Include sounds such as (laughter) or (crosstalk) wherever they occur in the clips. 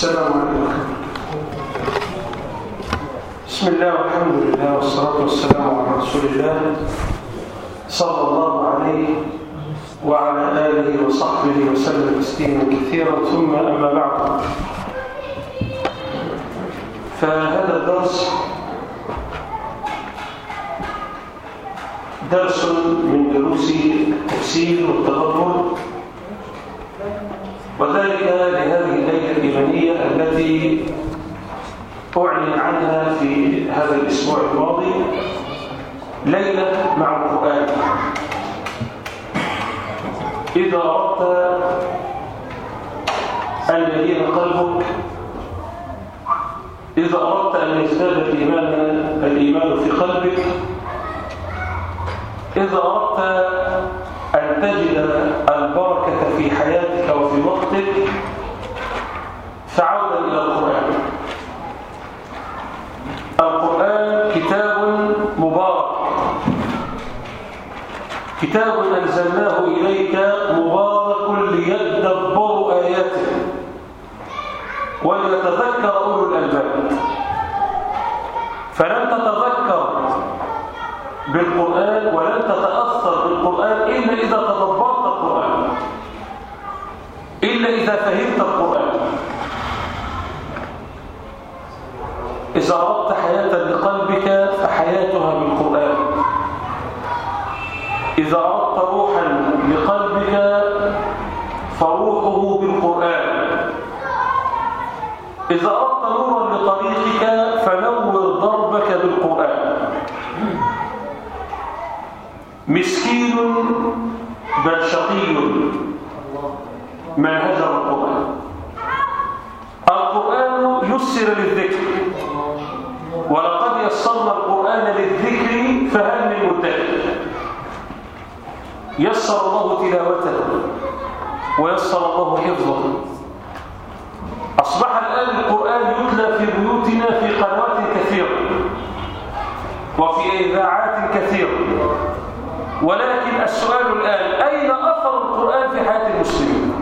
السلام عليكم. بسم الله والحمد لله والصلاة والسلام على رسول الله صلى الله عليه وعلى آله وصحبه وسلم تسليما كثيرا. ثم أما بعد. فهذا الدرس درس من دروس التفسير والتدبر وذلك لهذه الليلة الإيمانية التي أعلن عنها في هذا الأسبوع الماضي ليلة مع القرآن إذا أردت أن يلين قلبك إذا أردت أن يزداد الإيمان, الإيمان في قلبك إذا أردت أن تجد البركة في حياتك وفي وقتك فعودا إلى القرآن. القرآن كتاب مبارك. كتاب أنزلناه إليك مبارك ليدبروا آياته وليتذكر أولو الألباب. فلن تتذكر بالقرآن ولن تتأثر بالقرآن إلا إذا تدبرت القرآن. إلا إذا فهمت القرآن. إذا أردت حياة لقلبك فحياتها بالقرآن. إذا أردت روحا لقلبك فروحه بالقرآن. إذا أردت نورا لطريقك فنور ضربك بالقرآن. مسكين بل شقي. من هجر القرآن. القرآن يسر للذكر. ولقد يسرنا القرآن للذكر فهل من مدكر؟ يسر الله تلاوته ويسر الله حفظه. أصبح الآن القرآن يتلى في بيوتنا في قنوات كثيرة وفي إذاعات كثيرة. ولكن السؤال الآن أين أثر القرآن في حياة المسلمين؟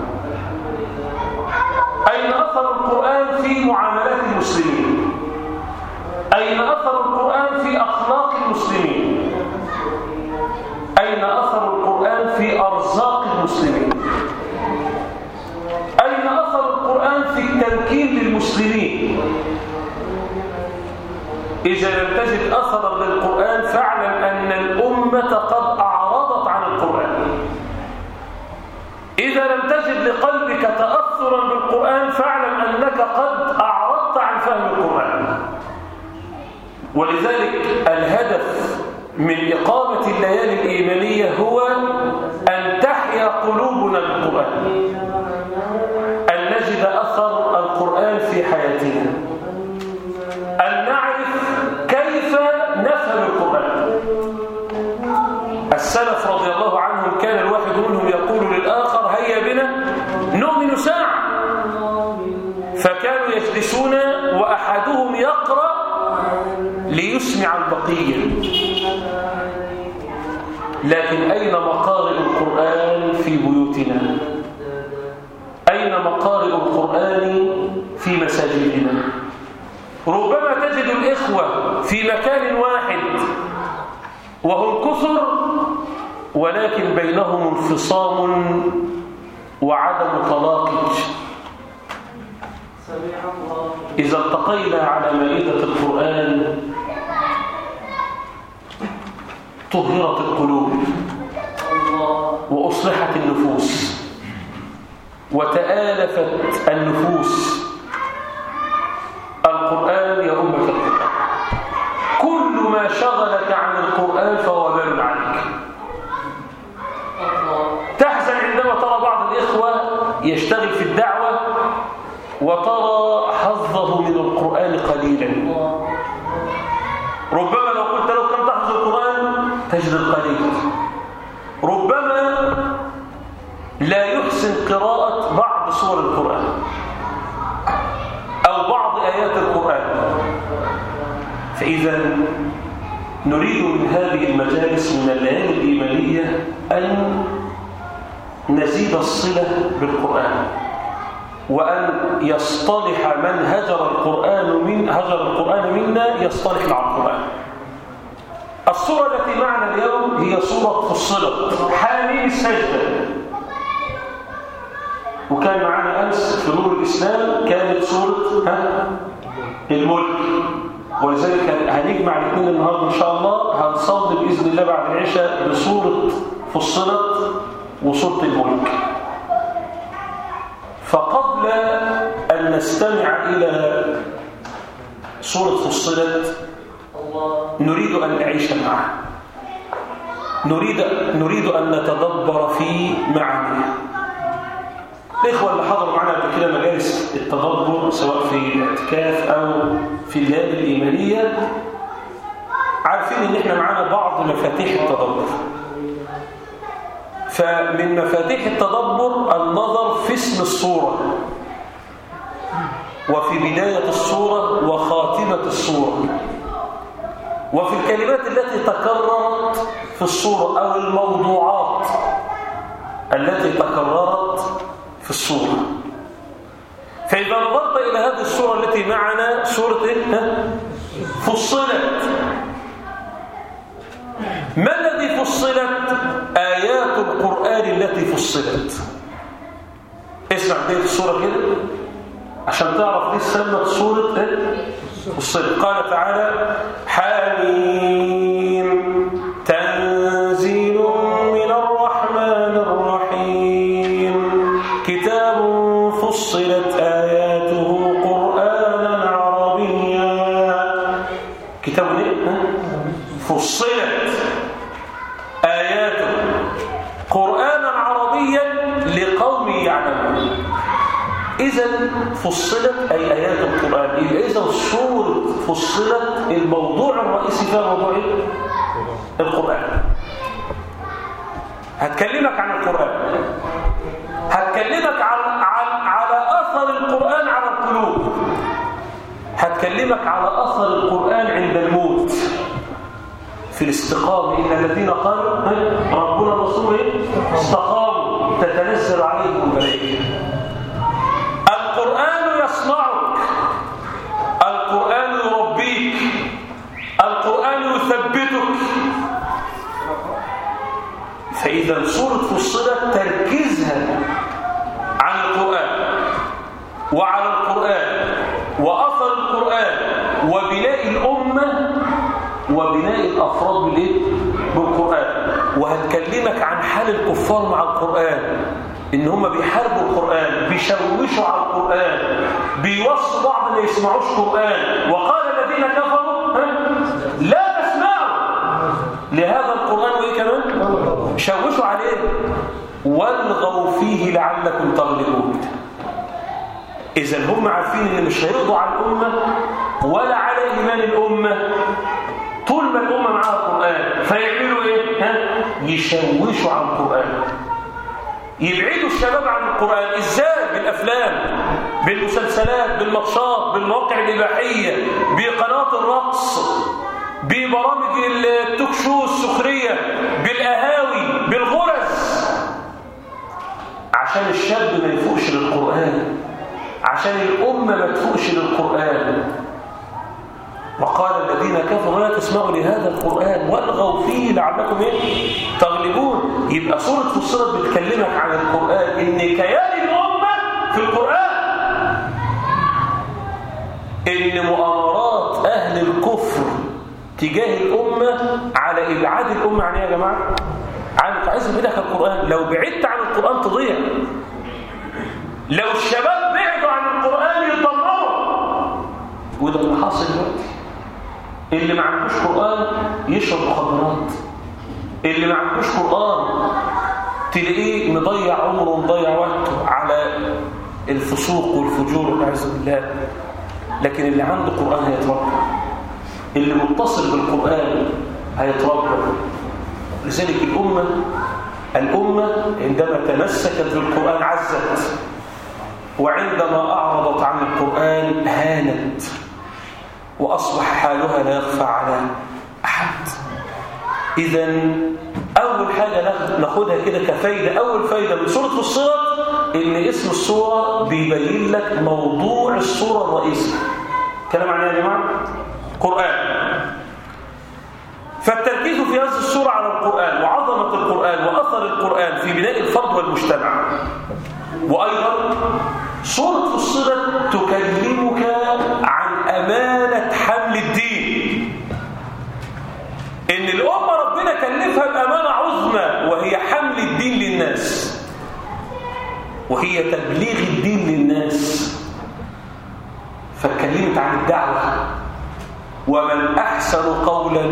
أين أثر القرآن في معاملات المسلمين؟ أين أثر القرآن في أخلاق المسلمين؟ أين أثر القرآن في أرزاق المسلمين؟ أين أثر القرآن في التمكين للمسلمين؟ إذا لم تجد أثرا للقرآن فاعلم أن الأمة قد أعرضت عن القرآن إذا لم تجد لقلبك تأثرا بالقرآن فاعلم أنك قد أعرضت عن فهم القرآن. ولذلك الهدف من إقامة الليالي الإيمانية هو أن تحيا قلوبنا بالقرآن. يجلسون وأحدهم يقرأ ليسمع البقية. لكن أين مقارئ القرآن في بيوتنا؟ أين مقارئ القرآن في مساجدنا؟ ربما تجد الإخوة في مكان واحد وهم كثر ولكن بينهم انفصام وعدم تلاقي. إذا التقينا على مائدة القرآن طهرت القلوب وأصلحت النفوس وتآلفت النفوس القرآن يا أمة القرآن كل ما شغلك عن القرآن فهو بال عنك تحزن عندما ترى بعض الإخوة يشتغل في الدعوة وترى حظه من القرآن قليلا. ربما لو قلت له كم تحفظ القرآن تجد القليل. ربما لا يحسن قراءة بعض سور القرآن أو بعض آيات القرآن. فإذا نريد من هذه المجالس من الليالي الإيمانية أن نزيد الصلة بالقرآن. وأن يصطلح من هجر القرآن من هجر القرآن منا يصطلح مع القرآن. الصورة التي معنا اليوم هي صورة فصلت حامل السجدة. وكان معنا أمس في نور الإسلام كانت صورة ها؟ الملك. ولذلك هنجمع الاثنين النهارده إن شاء الله هنصلي بإذن الله بعد العشاء بصورة فصلت وصورة الملك. فقبل أن نستمع إلى صوره فصلت نريد أن نعيش معها نريد نريد أن نتدبر في معانيها الإخوة اللي حضروا معنا قبل كده مجالس التدبر سواء في الاعتكاف أو في الليالي الإيمانية عارفين إن إحنا معانا بعض مفاتيح التدبر. فمن مفاتيح التدبر النظر في اسم الصورة. وفي بداية الصورة وخاتمة الصورة. وفي الكلمات التي تكررت في الصورة أو الموضوعات التي تكررت في الصورة. فإذا نظرت إلى هذه الصورة التي معنا صورة إيه؟ فصلت. ما الذي فصلت؟ آيات القرآن التي فصلت. اسمع بداية الصورة كده عشان تعرف ليه سمت صورة إيه؟ فصلت. قال تعالى حميم فصلت أي آيات القرآن إذا صورة فصلت الموضوع الرئيسي فيها موضوع إيه؟ القرآن. هتكلمك عن القرآن. هتكلمك عن, عن على أثر القرآن على القلوب. هتكلمك على أثر القرآن عند الموت. في الاستقامة إن الذين قالوا ربنا الرسول استقاموا. تتنزل عليهم الملائكة. يصنعك القرآن يربيك. القرآن يثبتك. فإذا سورة فصلت تركيزها عن القرآن وعلى القرآن وأثر القرآن وبناء الأمة وبناء الأفراد؟ بالقرآن وهتكلمك عن حال الكفار مع القرآن. إن هم بيحاربوا القرآن بيشوشوا على القرآن بيوصوا بعض ما يسمعوش قرآن. وقال الذين كفروا لا تسمعوا. لهذا القرآن وإيه كمان؟ شوشوا عليه. والغوا فيه لعلكم تغلبون. إذا هم عارفين إن مش هيقضوا على الأمة ولا على إيمان الأمة. طول ما الأمة معاها القرآن فيعملوا إيه؟ ها؟ يشوشوا عن القرآن. يبعدوا الشباب عن القرآن. إزاي؟ بالأفلام بالمسلسلات بالماتشات بالمواقع الإباحية بقناة الرقص ببرامج التوك شو السخرية بالأهاوي بالغرز. عشان الشاب ما يفوقش للقرآن عشان الأمة ما تفوقش للقرآن. وقال الذين كفروا لا تسمعوا لهذا القرآن والغوا فيه لعلكم إيه؟ تغلبون. يبقى سورة فصلت بتكلمك عن القرآن إن كيان الأمة في القرآن. إن مؤامرات أهل الكفر تجاه الأمة على إبعاد الأمة عن إيه يا جماعة؟ عن عايز بدك القرآن. لو بعدت عن القرآن تضيع. لو الشباب بعدوا عن القرآن يتدمروا وده اللي حاصل اللي ما عندوش قرآن يشرب مخدرات. اللي ما عندوش قرآن تلاقيه مضيع عمره ومضيع وقته على الفسوق والفجور والعياذ بالله. لكن اللي عنده قرآن هيتربى. اللي متصل بالقرآن هيتربى. لذلك الأمة الأمة عندما تمسكت بالقرآن عزت. وعندما أعرضت عن القرآن هانت. وأصبح حالها لا يخفى على أحد. إذا أول حاجة ناخدها كده كفايدة أول فايدة من سورة فصلت إن اسم السورة بيبين لك موضوع السورة الرئيسي كلام عنها يا جماعة؟ قرآن. فالتركيز في هذه السورة على القرآن وعظمة القرآن وأثر القرآن في بناء الفرد والمجتمع. وأيضا سورة فصلت تكلمك أمانة حمل الدين. إن الأمة ربنا كلفها بأمانة عظمى وهي حمل الدين للناس. وهي تبليغ الدين للناس. فاتكلمت عن الدعوة. ومن أحسن قولا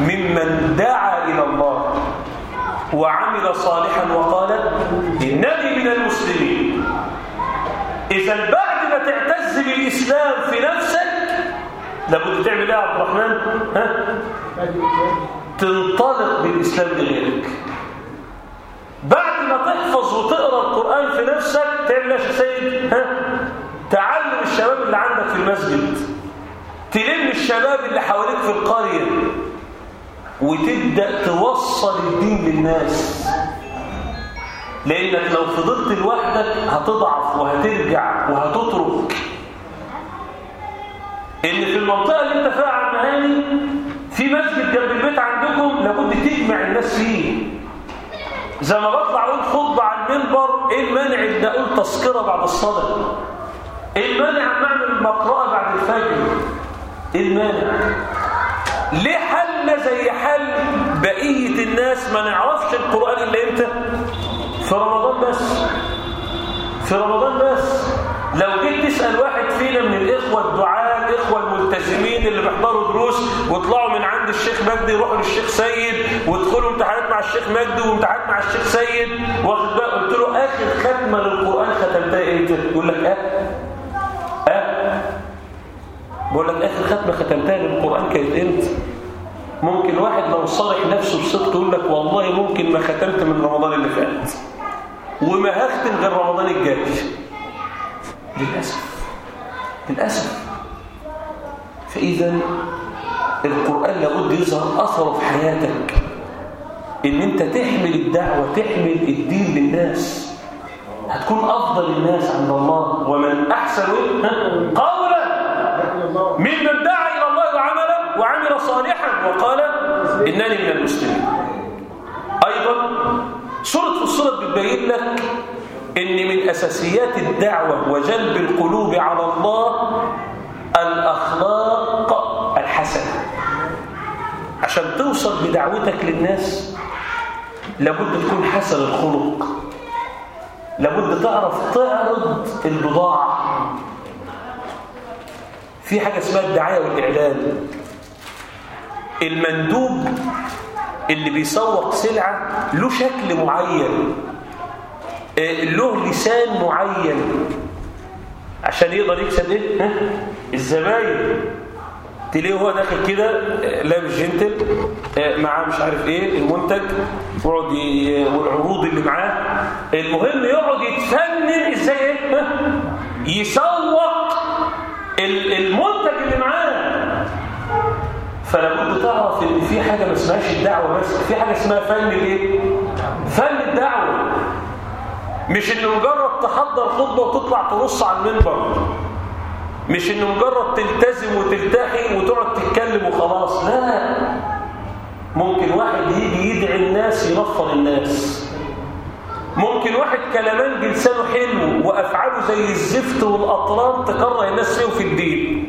ممن دعا إلى الله وعمل صالحا وقال إنني من المسلمين. إذا بعد ما تعتز بالإسلام في نفسك لابد تعمل إيه يا عبد الرحمن؟ ها؟ تنطلق بالإسلام لغيرك بعد ما تحفظ وتقرأ القرآن في نفسك تعمل إيه يا سيد؟ ها؟ تعلم الشباب اللي عندك في المسجد. تلم الشباب اللي حواليك في القرية. وتبدأ توصل الدين للناس. لأنك لو فضلت لوحدك هتضعف وهترجع وهتترك. إن في المنطقة اللي أنت فيها عم هاني في مسجد جنب البيت عندكم لابد تجمع الناس فيه. زي ما بطلع أقول خطبة على المنبر إيه المانع إن أقول تذكرة بعد الصلاة؟ إيه المانع أن أعمل مقرأة بعد الفجر؟ إيه المانع؟ ليه حالنا زي حال بقية الناس ما نعرفش القرآن إلا إمتى؟ في رمضان بس. في رمضان بس. لو جيت تسأل واحد فينا من الإخوة الدعاء الإخوة الملتزمين اللي بيحضروا دروس ويطلعوا من عند الشيخ مجدي يروحوا للشيخ سيد ويدخلوا امتحانات مع الشيخ مجدي وامتحانات مع الشيخ سيد. واخد بقى؟ قلت له آخر ختمة للقرآن ختمتها إمتى؟ يقول لك آه. آه. بقول لك آخر ختمة ختمتها للقرآن كانت إمتى؟ ممكن واحد لو صالح نفسه بصدق يقول لك والله ممكن ما ختمت من رمضان اللي فات. وما هختم غير رمضان الجاي. للأسف. للأسف. فإذا القرآن لابد يظهر أثره في حياتك. إن أنت تحمل الدعوة تحمل الدين للناس هتكون أفضل الناس عند الله. ومن أحسن قولا ممن دعا إلى الله وعمل وعمل صالحا وقال إنني من المسلمين. أيضا سورة فصلت بتبين لك إن من أساسيات الدعوة وجلب القلوب على الله الأخلاق الحسنة. عشان توصل بدعوتك للناس لابد تكون حسن الخلق. لابد تعرف تعرض البضاعة. في حاجة اسمها الدعاية والإعلان. المندوب اللي بيسوق سلعة له شكل معين له لسان معين. عشان يقدر يكسب إيه؟ الزباين. تلاقيه هو داخل كده لابس جنتل معاه مش عارف إيه المنتج ويقعد والعروض اللي معاه. المهم يقعد يتفنن إزاي؟ يسوق المنتج اللي معاه. فلابد تعرف إن في حاجة ما اسمهاش الدعوة بس في حاجة اسمها فن الإيه؟ فن الدعوة. مش إنه مجرد تحضر خطبة وتطلع ترص على المنبر. مش إنه مجرد تلتزم وتلتحي وتقعد تتكلم وخلاص لا. ممكن واحد يجي يدعي الناس ينفر الناس. ممكن واحد كلمان لسانه حلو وأفعاله زي الزفت والاطران تكره الناس فيه في الدين.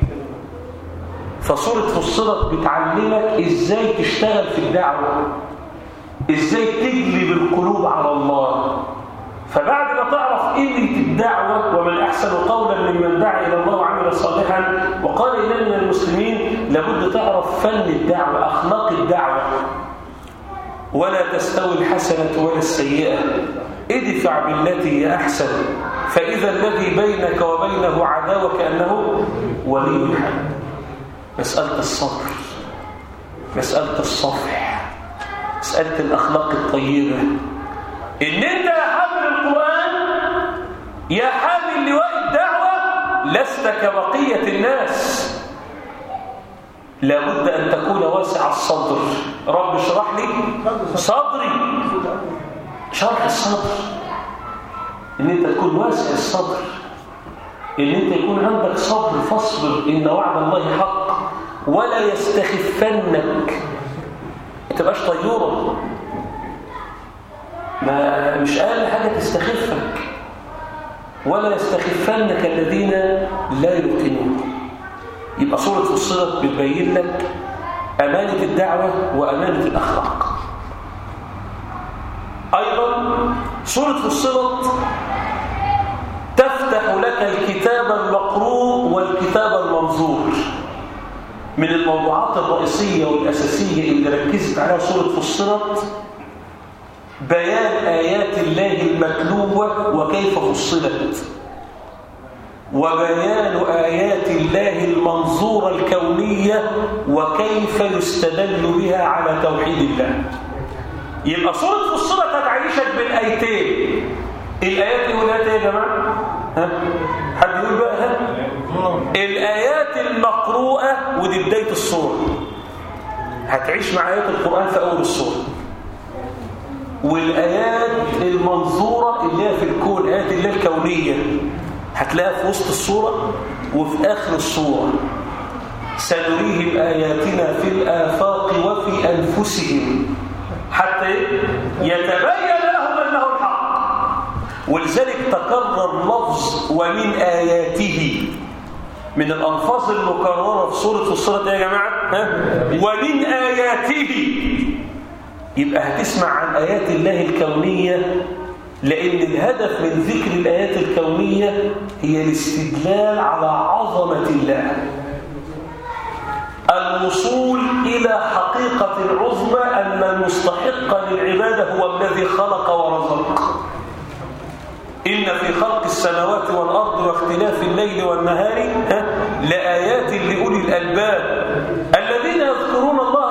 فسوره فصلت بتعلمك إزاي تشتغل في الدعوة إزاي تجلب القلوب على الله. فبعد ما تعرف قيمة الدعوة ومن أحسن قولا ممن دعا إلى الله وعمل صالحا وقال من المسلمين لابد تعرف فن الدعوة أخلاق الدعوة. ولا تستوي الحسنة ولا السيئة. ادفع بالتي هي أحسن. فإذا الذي بينك وبينه عداوة كأنه ولي حميم مسألة الصبر. مسألة الصفح. مسألة الأخلاق الطيبة. إن أنت يا القرآن يا حامل لواء الدعوة لست كبقية الناس. لابد أن تكون واسع الصدر. رب اشرح لي صدري. شرح الصدر. إن أنت تكون واسع الصدر. إن أنت يكون عندك صبر فاصبر. إن وعد الله حق. ولا يستخفنك. ما تبقاش طيورة. ما مش أقل حاجة تستخفك ولا يستخفنك الذين لا يوقنون يبقى سورة فصلت بتبين لك أمانة الدعوة وأمانة الأخلاق. أيضا سورة فصلت تفتح لك الكتاب المقروء والكتاب المنظور من الموضوعات الرئيسية والأساسية اللي ركزت عليها سورة فصلت بيان آيات الله المتلوة وكيف فصلت وبيان آيات الله المنظورة الكونية وكيف يستدل بها على توحيد الله يبقى سورة فصلت هتعيشك بالآيتين الآيات إيه والآيات يا جماعة؟ ها؟ حد يقول بقى ها؟ الآيات المقروءة ودي بداية الصورة هتعيش مع آيات القرآن في أول الصورة والآيات المنظورة اللي هي في الكون آيات الله الكونية. هتلاقيها في وسط الصورة وفي آخر الصورة. سنريهم آياتنا في الآفاق وفي أنفسهم. حتى يتبين لهم أنه الحق. ولذلك تكرر لفظ ومن آياته. من الألفاظ المكررة في سورة الصورة يا جماعة؟ ها؟ ومن آياته. يبقى هتسمع عن آيات الله الكونية لأن الهدف من ذكر الآيات الكونية هي الاستدلال على عظمة الله. الوصول إلى حقيقة العظمى أن المستحق للعبادة هو الذي خلق ورزق. إن في خلق السماوات والأرض واختلاف الليل والنهار لآيات لأولي الألباب. الذين يذكرون الله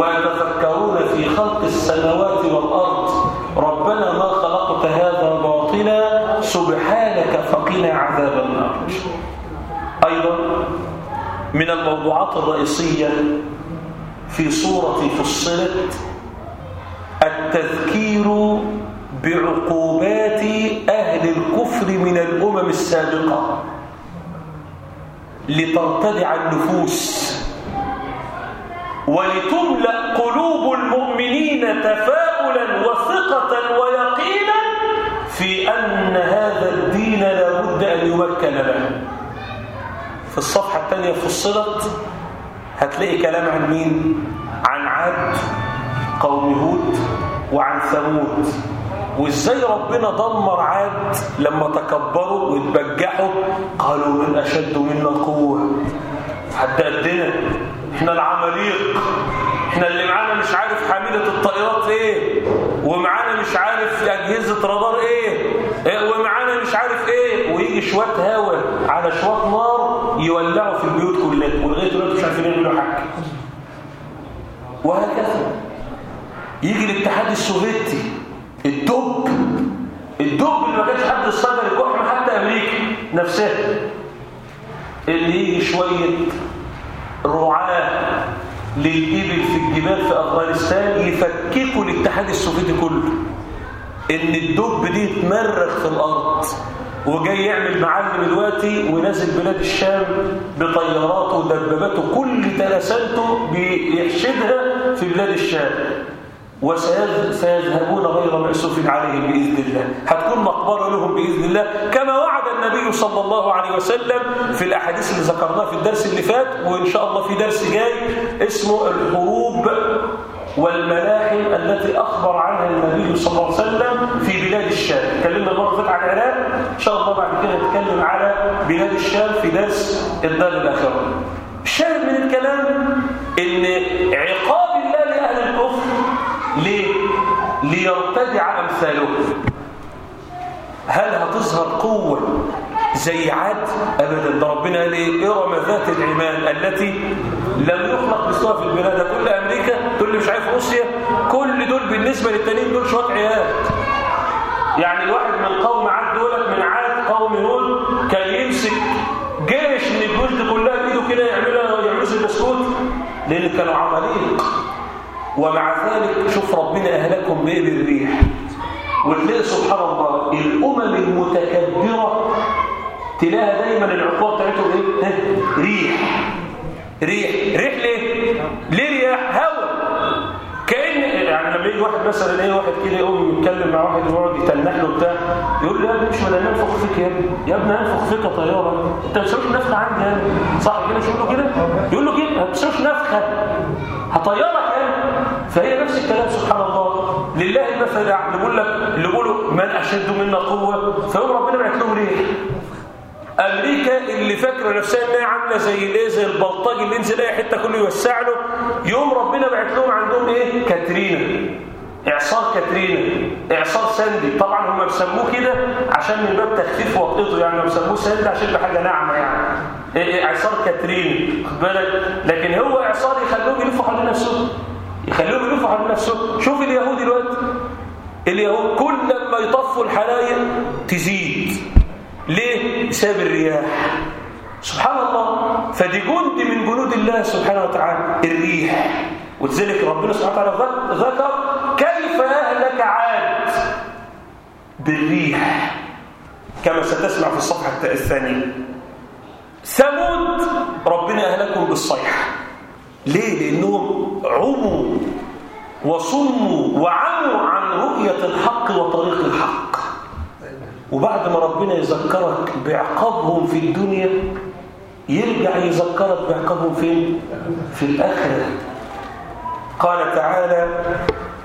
ويتفكرون في خلق السماوات والأرض. ربنا ما خلقت هذا باطلا سبحانك فقنا عذاب النار. أيضا من الموضوعات الرئيسية في صورة فصلت التذكير بعقوبات أهل الكفر من الأمم السابقة لترتدع النفوس. ولتملأ قلوب المؤمنين تفاؤلا وثقة ويقينا في أن هذا الدين لا بد أن يمكن له. في الصفحة الثانية فصلت هتلاقي كلام عن مين؟ عن عاد قوم هود وعن ثمود. وإزاي ربنا دمر عاد لما تكبروا واتبجحوا؟ قالوا من أشد منا قوه حد قدنا؟ إحنا العماليق. إحنا اللي معانا مش عارف حامله الطائرات إيه ومعانا مش عارف أجهزة رادار إيه, إيه ومعانا مش عارف إيه. ويجي شوية هوا على شوية نار يولعوا في البيوت كلها ولغاية دلوقتي مش عارفين يعملوا حاجة. وهكذا. يجي الاتحاد السوفيتي الدب الدب اللي ما كانش حد استجر الكحم حتى أمريكا نفسها. اللي يجي شوية رعاة للإبل في الجبال في أفغانستان يفككوا الاتحاد السوفيتي كله إن الدب دي يتمرغ في الأرض وجاي يعمل معلم دلوقتي ونازل بلاد الشام بطياراته ودباباته كل تلاسلته بيحشدها في بلاد الشام. وسيذهبون غير مأسوف عليهم بإذن الله. هتكون مقبرة لهم بإذن الله. كما وعد النبي صلى الله عليه وسلم في الأحاديث اللي ذكرناها في الدرس اللي فات وإن شاء الله في درس جاي اسمه الحروب والملاحم التي أخبر عنها النبي صلى الله عليه وسلم في بلاد الشام. اتكلمنا المرة فاتت عن العراق. إن شاء الله بعد كده نتكلم على بلاد الشام في درس الدار الآخرة. الشاهد من الكلام إن عقاب الله؟ ليرتدع أمثالهم هل هتظهر قوة زي عاد؟ أبدا. ده ربنا قال إيه إرم ذات العماد التي لم يخلق مثلها في البلاد. كل أمريكا كل مش عارف روسيا كل دول بالنسبة للتانيين دول شوية عيال. يعني الواحد من قوم عاد دولت من عاد قوم هود كان يمسك جيش من الجيوش دي كلها بإيده كده يعملوا يعملوا البسكوت. لأن كانوا عماليق ومع ذلك شوف ربنا اهلكم بايه بالريح وتلاقي سبحان الله الأمم المتكبرة تلاقي دايما العقوبه بتاعتهم إيه؟ ريح. ريح. ريح ليه؟ ليه رياح؟ هواء كأن يعني لما يجي واحد مثلا إيه؟ واحد كده يقوم يتكلم مع واحد ويقعد يتنح له بتاع يقول له يا ابني مش بدنا ننفخ فيك يا ابني. يا ابني هنفخ فيك يا طيارة. أنت ما بتسويش نفخة عندي يا ابني. صح كده؟ مش يقول له كده. يقول له كده ما بتسويش نفخة. هطيرك. فهي نفس الكلام سبحان الله. لله المثل الاعلى بيقول لك اللي بيقولوا من أشد منا قوة. فيقوم ربنا بعت لهم ريح أمريكا اللي فاكرة نفسها إنها عاملة زي الايه زي البلطجي اللي ينزل أي حتة كله يوسع له. يوم ربنا بعت لهم عندهم إيه؟ كاترينا. إعصار كاترينا. إعصار ساندي. طبعا هم بيسموه كده عشان من باب تخفيف وطئته يعني بيسموه ساندي عشان بحاجه ناعمة يعني. إيه إيه إعصار كاترينا. خد بالك؟ لكن هو إعصار يخلوهم يلفوا حوالين نفسهم يخلوهم يلفوا حوالين نفسهم. شوف اليهود دلوقتي. اليهود كل لما يطفوا الحلايق تزيد. ليه؟ بسبب الرياح. سبحان الله. فدي جند من جنود الله سبحانه وتعالى الريح. ولذلك ربنا سبحانه وتعالى ذكر كيف أهلك عاد؟ بالريح. كما ستسمع في الصفحة الثانية. ثمود ربنا أهلكم بالصيحة. ليه؟ لأنهم عموا وصموا وعموا عن رؤية الحق وطريق الحق وبعد ما ربنا يذكرك بعقابهم في الدنيا يرجع يذكرك بعقابهم فين؟ في الآخرة قال تعالى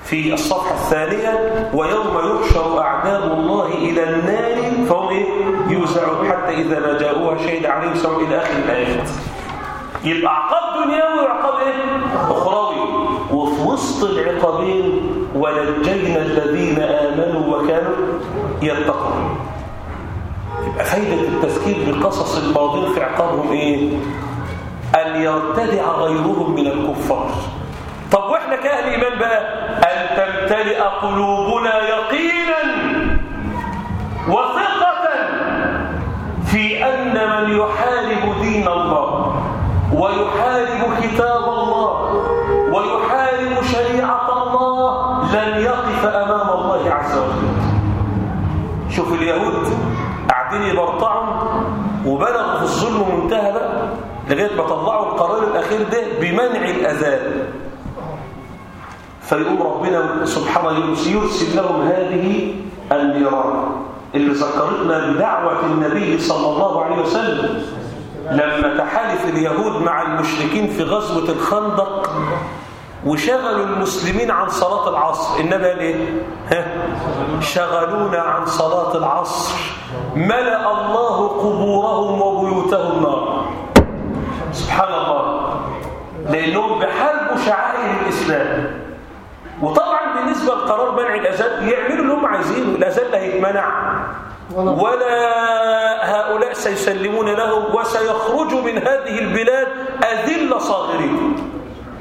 في الصفحة الثانية ويوم يحشر أعداء الله إلى النار فهم إيه؟ يوزعون حتى إذا ما جاءوها شهد عليهم سواء إلى آخر الآيات يبقى عقاب دنيوي وعقاب إيه؟ أخروي وفي وسط العقابين ونجينا الذين آمنوا وكانوا يتقون يبقى فايدة التذكير بقصص الماضين في عقابهم إيه؟ أن يرتدع غيرهم من الكفار طب وإحنا كأهل إيمان بقى أن تمتلئ قلوبنا يقينا وثقة في أن من يحارب دين الله ويحارب كتاب الله ويحارب شريعة الله لن يقف أمام الله عز وجل. شوف اليهود قاعدين يبرطعوا وبلغوا في الظلم منتهى بقى لغاية ما طلعوا القرار الأخير ده بمنع الأذان. فيقوم ربنا سبحانه يرسل لهم هذه النيران اللي ذكرتنا بدعوة النبي صلى الله عليه وسلم. لما تحالف اليهود مع المشركين في غزوة الخندق وشغلوا المسلمين عن صلاة العصر. إنما ليه؟ ها؟ شغلونا عن صلاة العصر. ملأ الله قبورهم وبيوتهم نار. سبحان الله. لأنهم بحاربوا شعائر الإسلام. وطبعا بالنسبة لقرار منع الأذان يعملوا اللي هم عايزينه. الأذان لا هيتمنع ولا هؤلاء سيسلمون له وسيخرجوا من هذه البلاد أذل صاغرين.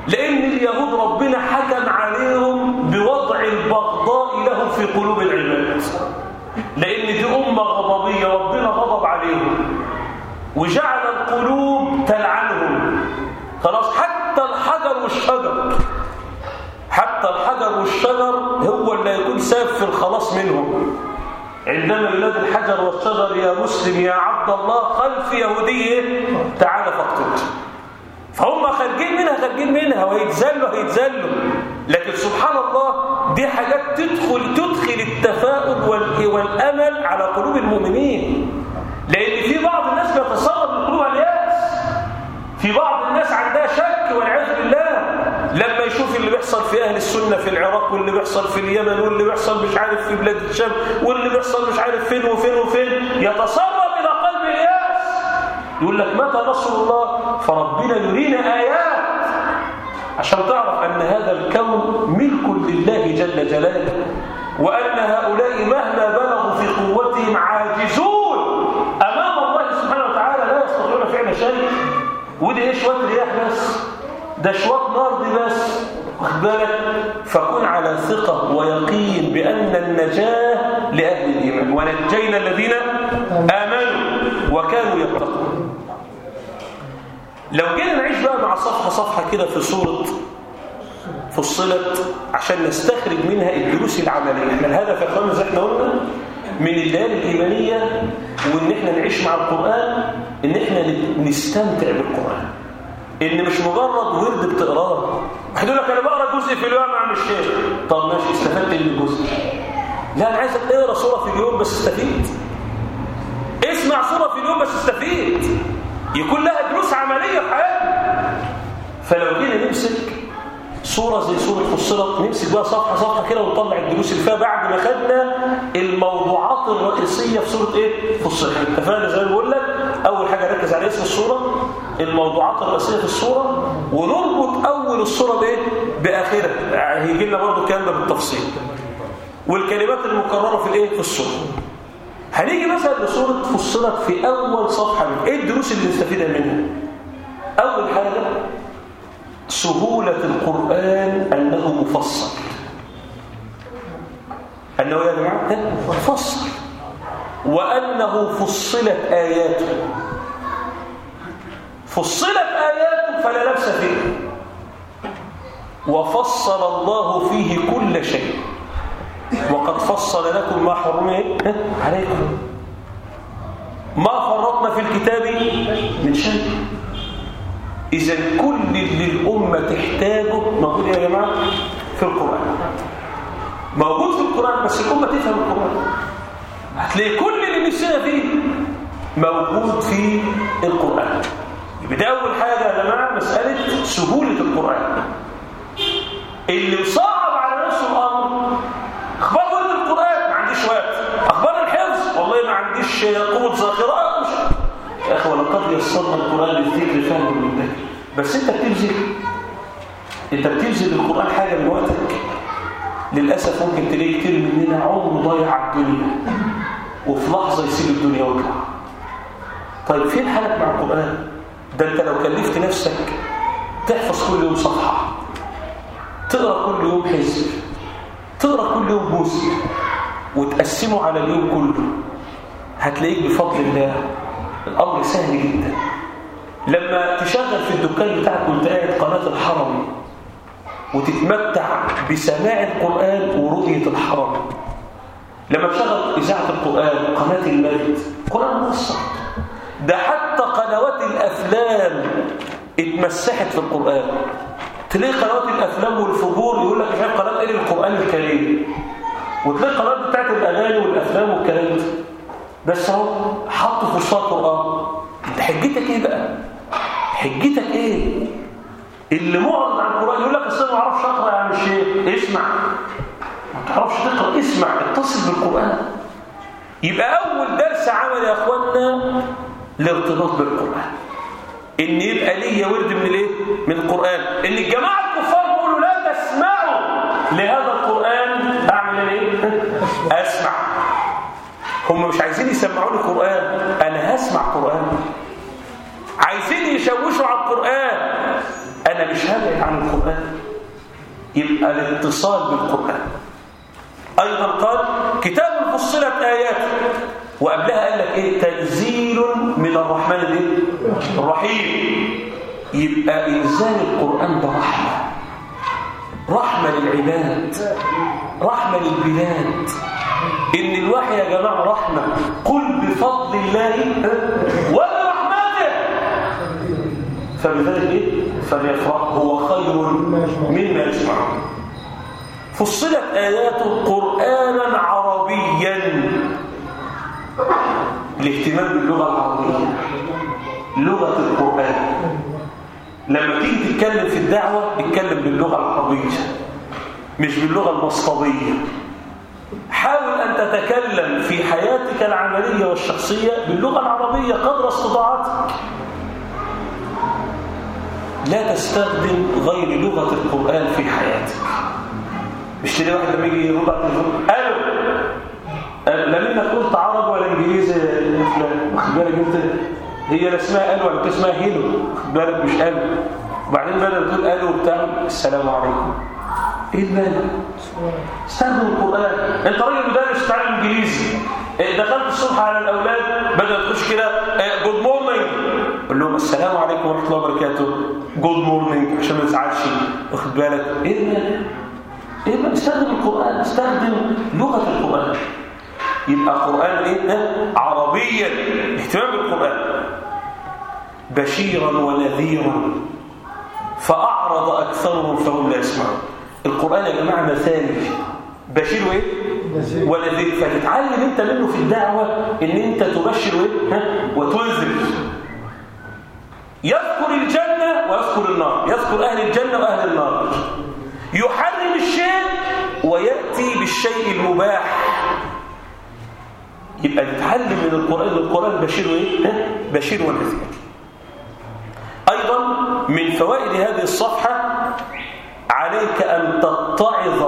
لأن اليهود ربنا حكم عليهم بوضع البغضاء لهم في قلوب العباد. لأن دي أمة غضبية ربنا غضب عليهم. وجعل القلوب تلعنهم. خلاص حتى الحجر والشجر. حتى الحجر والشجر هو اللي يكون سبب في الخلاص منهم. عندما ينادي الحجر والشجر يا مسلم يا عبد الله خلف يهودي تعال فاقتل فهم خارجين منها خارجين منها ويتذلوا هيتذلوا. لكن سبحان الله دي حاجات تدخل تدخل التفاؤل والأمل على قلوب المؤمنين. لأن في بعض الناس بيتصرف من قلوبها اليأس. في بعض الناس عندها شك والعياذ بالله. يشوف اللي بيحصل في أهل السنة في العراق واللي بيحصل في اليمن واللي بيحصل مش عارف في بلاد الشام واللي بيحصل مش عارف فين وفين وفين يتصرف إلى قلب الياس. يقول لك متى نصر الله؟ فربنا يرينا آيات. عشان تعرف أن هذا الكون ملك لله جل جلاله وأن هؤلاء مهما بلغوا في قوتهم عاجزون. أمام الله سبحانه وتعالى لا يستطيعون فعل شيء. ودي إيه شوية رياح بس؟ ده شوية نار دي بس واخد بالك؟ فكن على ثقة ويقين بأن النجاة لأهل الإيمان. ونجينا الذين آمنوا وكانوا يتقون. لو جينا نعيش بقى مع صفحة صفحة كده في سورة فصلت عشان نستخرج منها الدروس العملية. إحنا الهدف يا اخوانا زي إحنا قلنا من الليالي الإيمانية وإن إحنا نعيش مع القرآن إن إحنا نستمتع بالقرآن. إن مش مجرد ورد بتقراه. واحد يقول لك أنا بقرأ جزء في اليوم عم الشيخ. طب ماشي استفدت من الجزء؟ لا أنا عايزك تقرأ سورة في اليوم بس استفيد. اسمع سورة في اليوم بس استفيد. يكون لها دروس عملية في حياتك. فلو جينا نمسك صورة زي صورة فصلت نمسك بقى صفحة صفحة كده ونطلع الدروس اللي فيها بعد ما خدنا الموضوعات الرئيسية في صورة إيه؟ فصلت اتفقنا زي ما بقول لك أول حاجة ركز على اسم الصورة الموضوعات الرئيسية في الصورة ونربط أول الصورة بإيه؟ بآخرها يعني هيجي لنا برضه الكلام ده بالتفصيل والكلمات المكررة في الإيه؟ في الصورة هنيجي مثلا لصورة فصلت في أول صفحة إيه الدروس اللي نستفيدها منها؟ أول حاجة سهولة القرآن أنه مفصل. أنه يا جماعة؟ مفصل. وأنه فصلت آياته. فصلت آياته فلا لبس فيه وفصل الله فيه كل شيء. وقد فصل لكم ما حرم عليكم. ما فرطنا في الكتاب من شيء. إذا كل اللي الأمة تحتاجه موجود يا جماعة في القرآن. موجود في القرآن بس الأمة تفهم القرآن. هتلاقي كل اللي نفسنا فيه موجود في القرآن. يبقى أول حاجة يا جماعة مسألة سهولة القرآن. اللي مصعب على نفسه الأمر أخبار ورد القرآن ما عنديش وقت. أخبار الحفظ والله ما عنديش قوة ذاكرة. يا أخي ولقد يسرنا القرآن للذكر فهم من ذكر. بس أنت بتبذل أنت بتبذل القرآن حاجة من وقتك. للأسف ممكن تلاقي كتير مننا عمره ضايع على الدنيا. وفي لحظة يسيب الدنيا ويطلع. طيب فين حالك مع القرآن؟ ده أنت لو كلفت نفسك تحفظ كل يوم صفحة. تقرأ كل يوم حزب. تقرأ كل يوم بوسي وتقسمه على اليوم كله. هتلاقيك بفضل الله. الأمر سهل جدا. لما تشغل في الدكان بتاعك وانت قاعد قناة الحرم وتتمتع بسماع القرآن ورؤية الحرم. لما تشغل إذاعة القرآن قناة المجد قرآن مصر ده حتى قنوات الأفلام اتمسحت في القرآن. تلاقي قنوات الأفلام والفجور يقول لك عارف قناة إيه القرآن الكريم. وتلاقي قنوات بتاعت الأغاني والأفلام والكلام ده. بس أهو حط في القرآن أنت حجتك إيه بقى؟ حجتك إيه؟ اللي معرض عن القرآن يقول لك أصل ما أعرفش أقرأ يا عم الشيخ. اسمع. ما تعرفش تقرأ. اسمع. اتصل بالقرآن. يبقى أول درس عمل يا اخوانا الارتباط بالقرآن. إن يبقى ليا ورد من الإيه؟ من القرآن. إن الجماعة الكفار بيقولوا لا تسمعوا لهذا القرآن اعمل إيه؟ أسمع. هم مش عايزين يسمعوني قرآن. أنا هسمع قرآن. عايزين يشوشوا على القرآن. أنا مش هبعد عن القرآن. يبقى الاتصال بالقرآن. أيضا قال كتاب فصلت آيات. وقبلها قال لك إيه؟ تنزيل من الرحمن؟ الرحيم. يبقى إنزال القرآن ده رحمة. رحمة للعباد. رحمة للبلاد. إن الوحي يا جماعة رحمة. قل بفضل الله. وبرحمته فبذلك إيه؟ فليفرح هو خير مما يسمعون فصلت آياته قرآنا عربيا الاهتمام باللغة العربية لغة القرآن. لما تيجي تتكلم في الدعوة اتكلم باللغة العربية مش باللغة المصطبية. حاول أن تتكلم في حياتك العملية والشخصية باللغة العربية قدر استطاعتك. لا تستخدم غير لغة القرآن في حياتك. مش تلاقي واحد لما يجي يرد على التليفون ألو؟ لا منك قلت عربي ولا إنجليزي يا فلان. واخد بالك أنت؟ هي لا اسمها ألو ولا اسمها hello. واخد بالك؟ مش ألو. وبعدين بدل تقول ألو وبتاع. السلام عليكم. إيه المانع؟ استخدم القرآن. أنت راجل مدرس بتاع إنجليزي. دخلت الصبح على الأولاد بدل تخش كده good morning قول لهم السلام عليكم ورحمة الله وبركاته. good morning عشان ما تزعلش. واخد بالك؟ إيه ده؟ إيه بقى استخدم القرآن. استخدم لغة القرآن. يبقى قرآن إيه عربيا. اهتمام بالقرآن. بشيرا ونذيرا. فأعرض أكثرهم فهم لا يسمعون. القرآن يا جماعة مثالي. بشير وإيه؟ ونذير. فتتعلم أنت منه في الدعوة إن أنت تبشر وإيه؟ وتنذر. يذكر الجنة ويذكر النار. يذكر أهل الجنة وأهل النار. يحرم الشيء ويأتي بالشيء المباح. يبقى تتعلم من القرآن. القرآن بشير وايه بشير ونذير أيضا من فوائد هذه الصفحة عليك أن تتعظ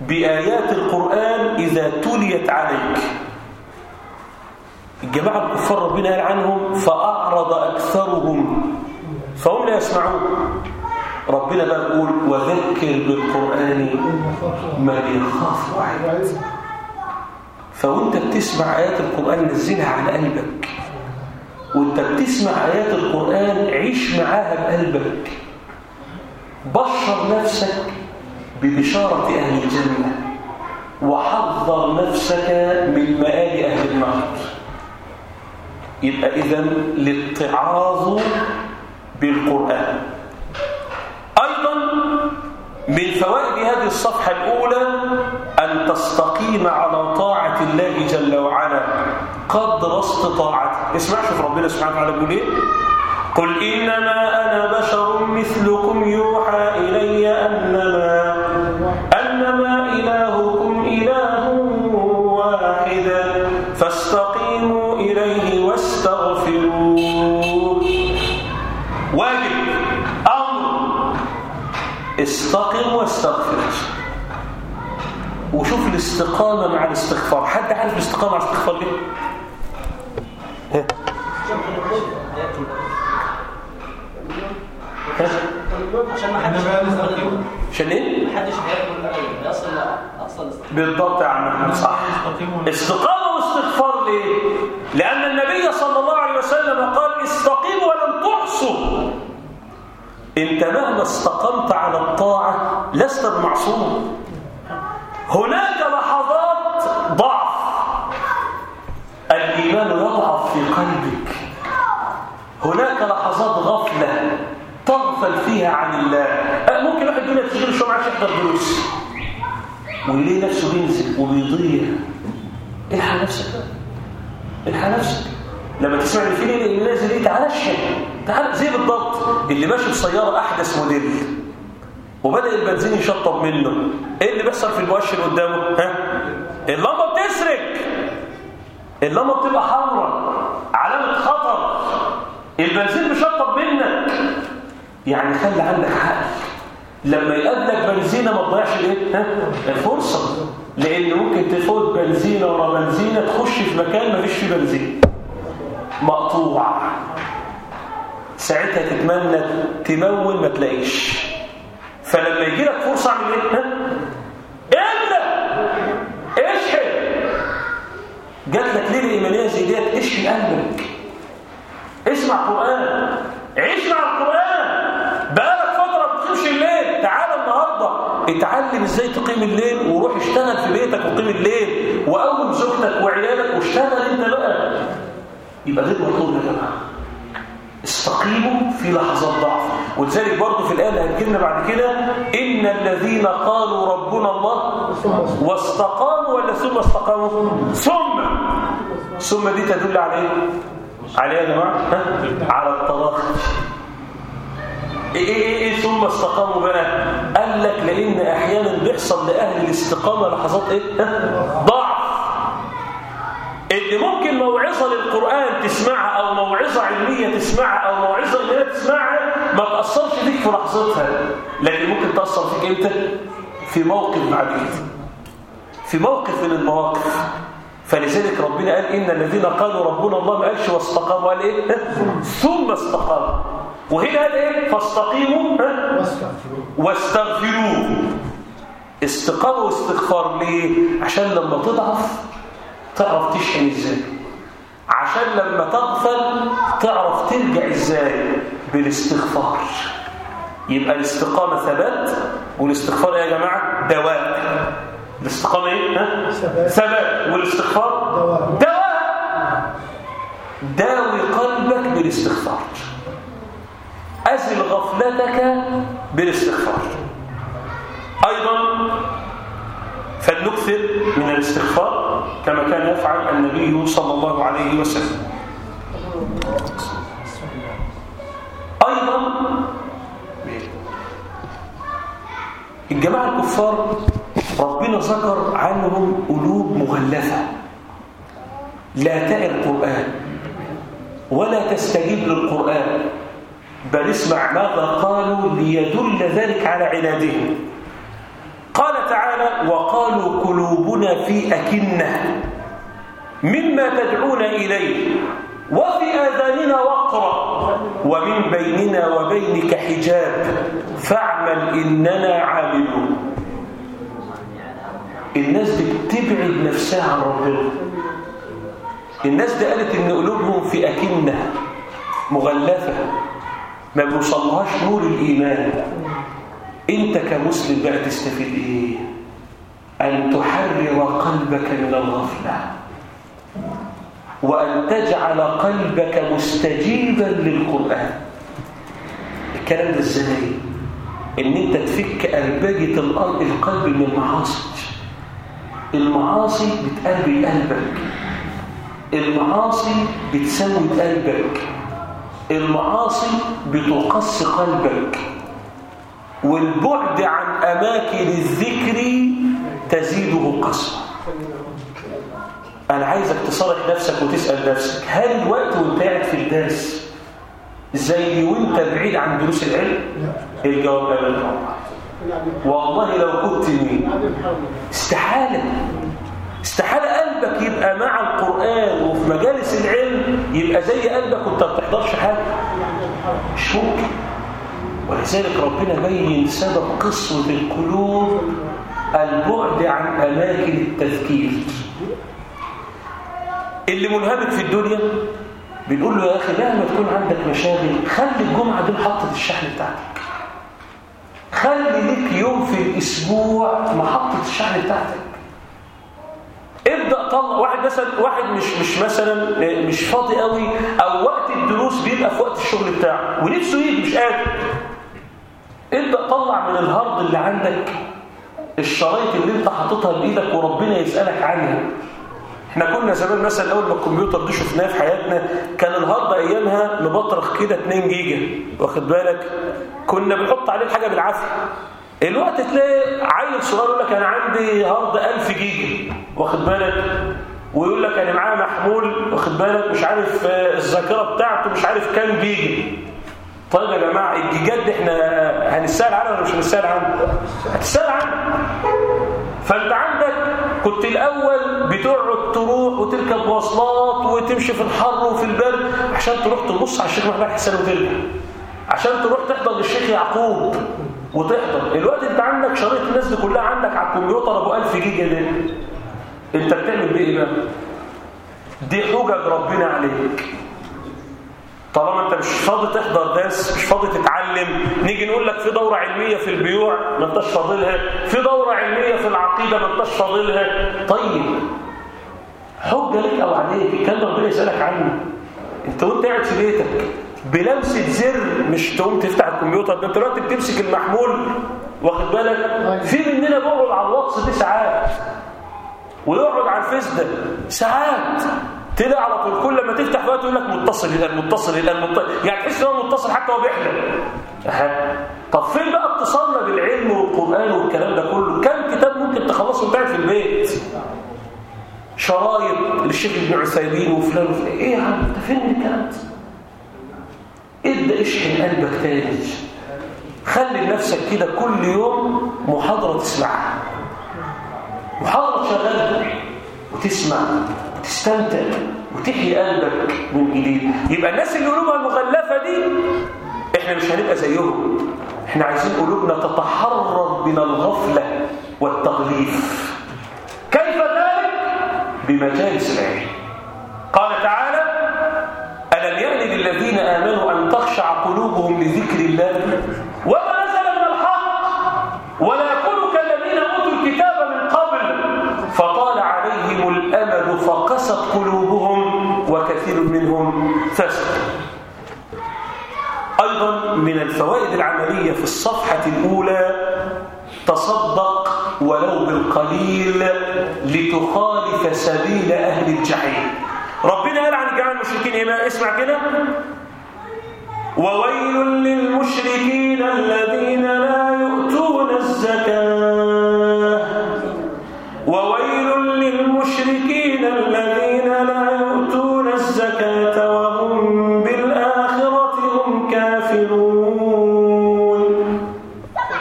بآيات القرآن إذا تليت عليك. الجماعة الكفار ربنا قال عنهم فأعرض أكثرهم. فهم لا يسمعون. ربنا بقى يقول وذكر بالقرآن من يخاف وعيد فوانت بتسمع آيات القرآن نزلها على قلبك. وانت بتسمع آيات القرآن عيش معاها بقلبك. بشر نفسك ببشارة أهل الجنة. وحذر نفسك من مآل أهل النار. يبقى إذا الاتعاظ بالقرآن. أيضا من فوائد هذه الصفحة الأولى أن تستقيم على طاعة الله جل وعلا قدر استطاعتك اسمع شوف ربنا سبحانه وتعالى بيقول إيه؟ قل إنما أنا بشر مثلكم يوحى إلي أنما استقم واستغفر. وشوف الاستقامة مع الاستغفار. حد عارف الاستقامة مع الاستغفار ما حدش يستخدمه عشان إيه؟ ما حدش هياكل بالضبط يا عم احمد صح. استقامة واستغفار ليه؟ لأن النبي صلى الله عليه وسلم قال استقيموا ولم تحصوا انت مهما استقمت على الطاعة لست بمعصوم. هناك لحظات ضعف. الإيمان يضعف في قلبك. هناك لحظات غفلة تغفل فيها عن الله. ممكن واحد الدنيا تشغله شوية ما عادش يحضر دروس. ويلاقي نفسه بينزل وبيضيع الحق نفسك. الحق نفسك. لما تسمع ان اللي نازل إيه؟ تعالى اشحن. تعالى زي بالضبط. اللي ماشي بسيارة أحدث موديل. وبدأ البنزين يشطب منه. إيه اللي بيحصل في المؤشر قدامه؟ ها؟ اللمبة بتسرق. اللمبة بتبقى حمراء. علامة خطر. البنزين بيشطب منك. يعني خلي عندك عقل لما يقابلك بنزينة ما تضيعش الإيه؟ ها؟ الفرصة. لأن ممكن تفوت بنزينة ورا بنزينة تخش في مكان ما فيش فيه بنزين. مقطوع. ساعتها تتمنى تمون ما تلاقيش. فلما يجي لك فرصة اعمل إيه؟ ها؟ املا اشحن! جات لك ليلة ايمانيه زي ديت اشحن قلبك. اسمع قرآن. عيش مع القرآن. بقالك فترة ما بتقيمش الليل. تعالى النهارده. اتعلم إزاي تقيم الليل وروح اشتغل في بيتك وقيم الليل. وقوم زوجتك وعيالك واشتغل أنت بقى. يبقى ده المطلوب يا جماعة. استقيموا في لحظات ضعف ولذلك برضه في الآية اللي بعد كده ان الذين قالوا ربنا الله واستقاموا ولا ثم استقاموا؟ ثم. ثم دي تدل على إيه؟ على إيه يا جماعة؟ ها؟ على التراخي إيه إيه إيه ثم استقاموا بقى قال لك لأن أحيانا بيحصل لأهل الاستقامة لحظات ها؟ ضعف. اللي ممكن موعظة للقرآن تسمعها أو موعظة علمية تسمعها أو موعظة علميه تسمعها ما تأثرش فيك في لحظتها. لكن ممكن تأثر فيك إمتى في موقف بعد كده. في موقف من المواقف. فلذلك ربنا قال إن الذين قالوا ربنا الله ما قالش واستقاموا قال إيه؟ (laughs) ثم استقاموا. وهنا قال إيه؟ فاستقيموا واستغفروه. استقامة واستغفار ليه؟ عشان لما تضعف تعرف تشحن إزاي. عشان لما تغفل تعرف ترجع إزاي بالاستغفار. يبقى الاستقامة ثبات والاستغفار إيه يا جماعة؟ دواء. الاستقامة إيه؟ ها؟ ثبات. والاستغفار؟ دواء. دواء. داوي قلبك بالاستغفار. أزل غفلتك بالاستغفار. أيضا فلنكثر من الاستغفار كما كان يفعل النبي صلى الله عليه وسلم. أيضا الجماعة الكفار ربنا ذكر عنهم قلوب مغلفة. لا تعي القرآن ولا تستجيب للقرآن بل اسمع ماذا قالوا ليدل ذلك على عنادهم. قال تعالى وقالوا قلوبنا في أكنة مما تدعون إليه وفي آذاننا وقرا ومن بيننا وبينك حجاب فاعمل إننا عاملون. الناس دي بتبعد نفسها عن ربنا. الناس دي قالت إن قلوبهم في أكنة مغلفة ما بيوصلهاش نور الإيمان. أنت كمسلم بقى تستفيد إيه؟ أن تحرر قلبك من الغفلة. وأن تجعل قلبك مستجيبا للقرآن. الكلام ده إزاي؟ إن أنت تفك اربجه الأرض القلب من المعاصي. المعاصي بتقلب قلبك. المعاصي بتسود قلبك. المعاصي بتقص قلبك. والبعد عن أماكن الذكر تزيده قسوة أنا عايزك تصالح نفسك وتسأل نفسك هل الوقت وأنت قاعد في الدرس زي وأنت بعيد عن دروس العلم؟ الجواب لا طبعا والله لو كنت مين؟ استحالة. استحالة قلبك يبقى مع القرآن وفي مجالس العلم يبقى زي قلبك وأنت ما بتحضرش حاجة. مش ممكن ولذلك ربنا بين سبب قسوة القلوب البعد عن أماكن التذكير اللي منهمك في الدنيا بنقول له يا أخي مهما تكون عندك مشاغل خلي الجمعة دي محطة الشحن بتاعتك. خلي ليك يوم في الأسبوع محطة الشحن بتاعتك. ابدأ طلع واحد مثلا واحد مش مش مثلا مش فاضي قوي أو وقت الدروس بيبقى في وقت الشغل بتاعه ونفسه يجي مش قادر. ابدأ طلع من ال hard اللي عندك الشرايط اللي انت حاططها بإيدك وربنا يسألك عنها. إحنا كنا زمان مثلا أول ما الكمبيوتر دي شفناه في حياتنا كان ال hard أيامها مبطرخ كده 2 جيجا. واخد بالك؟ كنا بنحط عليه الحاجة بالعافية. الوقت تلاقي عيل صغير يقول لك أنا عندي hard 1000 جيجا. واخد بالك؟ ويقول لك أنا معايا محمول واخد بالك؟ مش عارف الذاكرة بتاعته مش عارف كام جيجا. طيب يا جماعة دي إحنا هنسال عنها ولا مش هنسال عنها هتسال عنها فأنت عندك كنت الأول بتقعد تروح وتركب مواصلات وتمشي في الحر وفي البرد عشان تروح تبص على الشيخ محمد حسين وترجع. عشان تروح تحضر للشيخ يعقوب وتحضر. الوقت أنت عندك شريط الناس دي كلها عندك على الكمبيوتر أبو 1000 جيجا ده أنت بتعمل بيه إيه بقى؟ دي حجج ربنا عليك. طالما انت مش فاضي تحضر درس مش فاضي تتعلم نيجي نقول لك في دورة علمية في البيوع ما انتش فاضلها في دورة علمية في العقيدة ما انتش فاضلها. طيب حجة لك أو عليك الكلام ربنا يسألك عنه. انت وانت قاعد في بيتك بلمسة زر مش تقوم تفتح الكمبيوتر ده انت دلوقتي بتمسك المحمول واخد بالك؟ في مننا بيقعد على الواتس دي ساعات ويقعد على الفيس ده ساعات. تلاقي على طول كل ما تفتح بقى تقول لك متصل الآن متصل الآن متصل يعني تحس إن هو متصل حتى وهو بيحلم. طب فين بقى اتصالنا بالعلم والقرآن والكلام ده كله؟ كم كتاب ممكن تخلصه وانت في البيت؟ شرايط للشيخ ابن عثيمين وفلان وفلان. إيه يا عم؟ أنت فين الكلام ده؟ ابدأ اشحن قلبك تاني. خلي لنفسك كده كل يوم محاضرة تسمعها. محاضرة شغاله وتسمع تستمتع وتحيي قلبك من جديد. يبقى الناس اللي قلوبها المغلفة دي إحنا مش هنبقى زيهم. إحنا عايزين قلوبنا تتحرر من الغفلة والتغليف. كيف ذلك؟ بمجالس العلم. قال تعالى ألم يأن للذين آمنوا أن تخشع قلوبهم لذكر الله؟ وما نزل من الحق ولا فقست قلوبهم وكثير منهم فسق أيضا من الفوائد العملية في الصفحة الأولى تصدق ولو بالقليل لتخالف سبيل أهل الجحيم. ربنا قال عن جماعة المشركين إيه اسمع كده. وويل للمشركين الذين لا يؤتون الزكاة. كافرون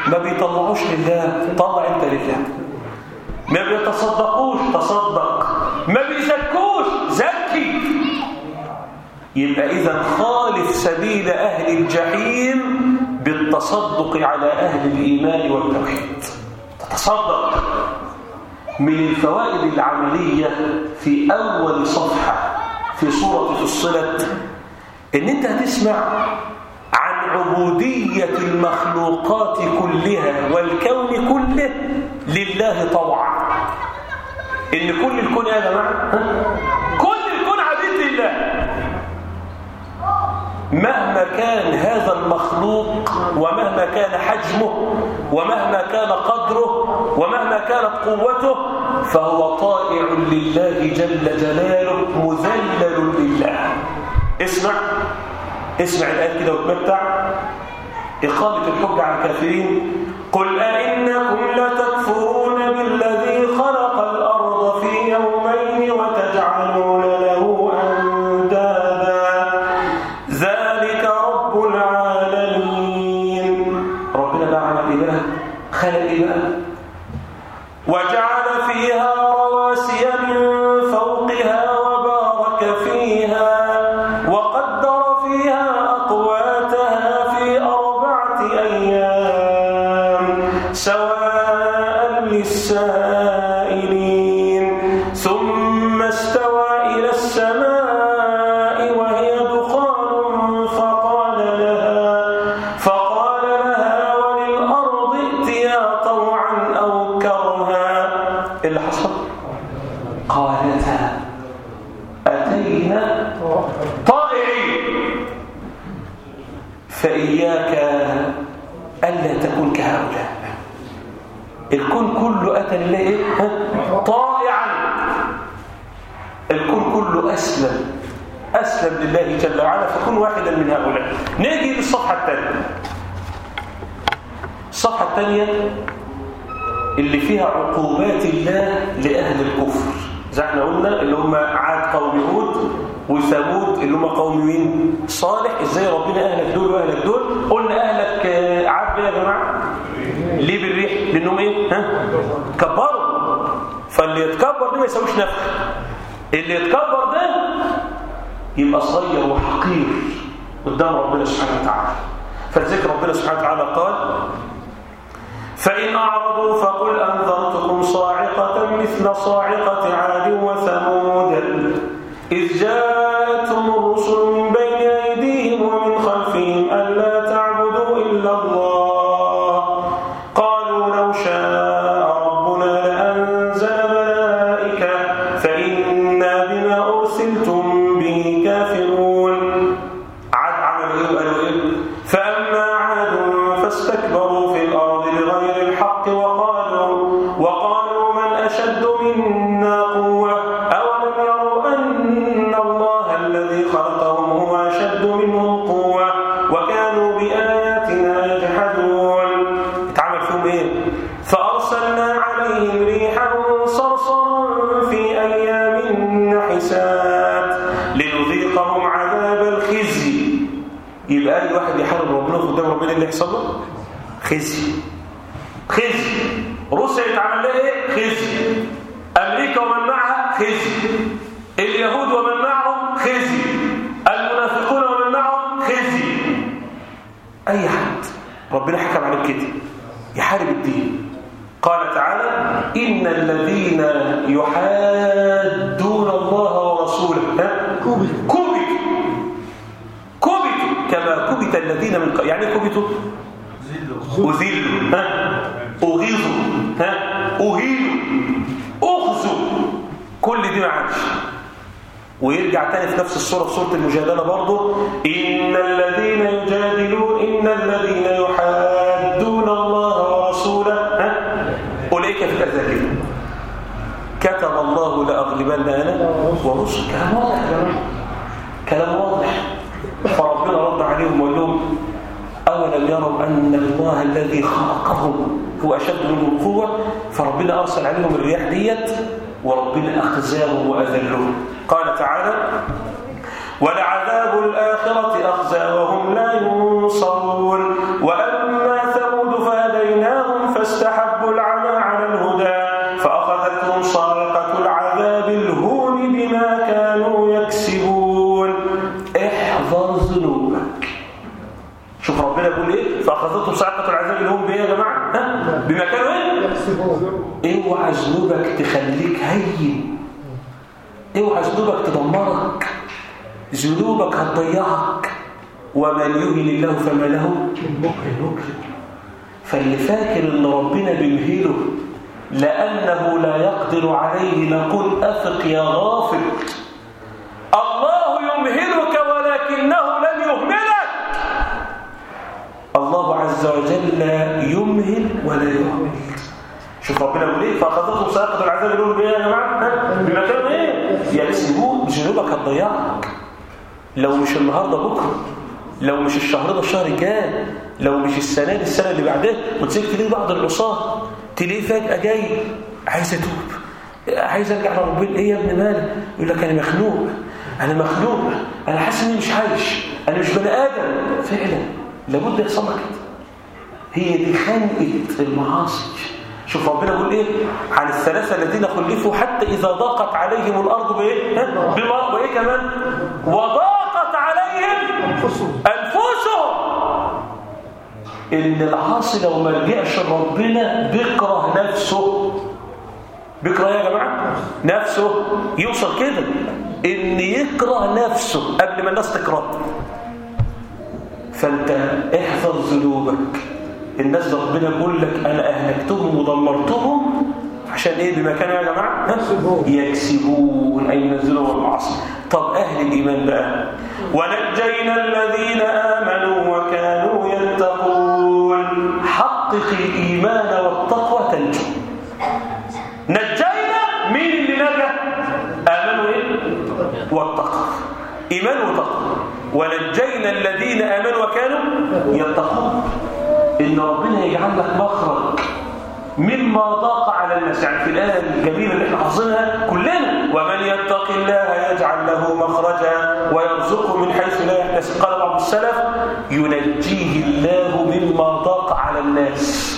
ما بيطلعوش لله. طلع انت لله. ما بيتصدقوش تصدق. ما بيزكوش زكي. يبقى إذا خالف سبيل أهل الجحيم بالتصدق على أهل الإيمان والتوحيد. تتصدق. من الفوائد العملية في أول صفحة في سورة فصلت إن أنت هتسمع عبودية المخلوقات كلها والكون كله لله طوعا إن كل الكون يا جماعة كل الكون عبيد لله. مهما كان هذا المخلوق ومهما كان حجمه ومهما كان قدره ومهما كانت قوته فهو طائع لله جل جلاله مذلل لله. اسمع. اسمع الآية كده وتمتع إقامة الحج على الكافرين قل أئنكم لتكفرون ألا تكون كهؤلاء. الكون كله أتى لله إيه؟ طائعا. الكون كله أسلم. أسلم لله جل وعلا فكن واحدا من هؤلاء. نيجي للصفحة الثانية. الصفحة الثانية اللي فيها عقوبات الله لأهل الكفر. زي إحنا قلنا اللي هم عاد قوم هود وثمود اللي هم قوم مين؟ صالح إزاي ربنا أهلك دول وأهلك دول؟ قلنا أهلك آه، عاد يا جماعة. ليه بالريح؟ لأنهم إيه؟ ها؟ كبروا. فاللي يتكبر ده ما يساويش نفخ اللي يتكبر ده يبقى صغير وحقير قدام ربنا سبحانه وتعالى. فلذلك ربنا سبحانه وتعالى قال فإن أعرضوا فقل أنذرتكم صاعقة مثل صاعقة عاد وثمود. إذ جاءتهم خزي. خزي. روسيا يتعمل لها إيه؟ خزي. أمريكا ومن معها خزي. اليهود ومن معهم خزي. المنافقون ومن معهم خزي. أي حد. ربنا حكم عليه كده. يحارب الدين. قال تعالى إن الذين يحادون الله ورسوله؟ كبتوا كبتوا كما كبت الذين من ق... يعني كبتوا أذلوا ها؟ أغيظوا ها؟ أهينوا أخزوا كل دي ما ويرجع تاني في نفس السورة في سورة المجادلة برضه. إن الذين يجادلون إن الذين يحادون الله ورسوله ها؟ أولئك في الأذكين كتب الله لأغلبن أنا ورسل كلام واضح. كلام واضح. فربنا رد عليهم وقال لهم أولم يروا أن الله الذي خلقهم هو أشد منهم قوة فربنا أرسل عليهم الرياح ديت وربنا أخزاهم وأذلهم قال تعالى ولعذاب الآخرة أخزى وهم لا ينصرون. وأما اوعى ذنوبك تخليك هين. اوعى ذنوبك تدمرك. ذنوبك هتضيعك. ومن يهن الله فما له مكرم فاللي فاكر إن ربنا بيمهله لأنه لا يقدر عليه نقول أفق يا غافل الله يمهلك ولكنه لن يهملك. الله عز وجل يمهل ولا يهمل. شوف ربنا بيقول إيه؟ فاخذتهم ساقط العذاب يقولوا بيه يا جماعة. بما كانوا إيه؟ يكسبون ذنوبك هتضيعك. لو مش النهارده بكرة. لو مش الشهر ده الشهر الجاي. لو مش السنة دي السنة اللي بعدها. وتسيب تلاقي بعض العصاة. تلاقيه فجأة جاي عايز اتوب عايز أرجع لربنا إيه يا ابن مالك يقول لك أنا مخنوق. أنا مخنوق. أنا حاسس إني مش عايش. أنا مش بني آدم. فعلا. لابد يحصل لك. هي دي خنقة المعاصي. شوف ربنا يقول إيه؟ عن الثلاثة الذين خلفوا حتى إذا ضاقت عليهم الأرض بإيه؟ ها؟ بما وايه كمان؟ وضاقت عليهم أنفسهم. أنفسهم. إن العاصي لو ما رجعش لربنا بيكره نفسه. بيكره إيه يا جماعة؟ نفسه. يوصل كده. إن يكره نفسه قبل ما الناس تكرهه فأنت احذر ذنوبك. الناس ده ربنا بيقول لك أنا أهلكتهم ودمرتهم عشان إيه؟ بما كانوا يا جماعة؟ يكسبون. أي ينزلوا المعاصي طب أهل الإيمان بقى. ونجينا الذين آمنوا وكانوا يتقون. حقق الإيمان والتقوى تنجو. نجينا مين اللي نجا؟ آمنوا إيه؟ واتقوا إيمان وتقوى. ونجينا الذين آمنوا وكانوا يتقون. إن ربنا يجعل لك مخرج مما ضاق على الناس. يعني في الآية الجميلة اللي إحنا حافظينها كلنا. ومن يتق الله يجعل له مخرجا ويرزقه من حيث لا يحتسب. قال بعض السلف ينجيه الله مما ضاق على الناس.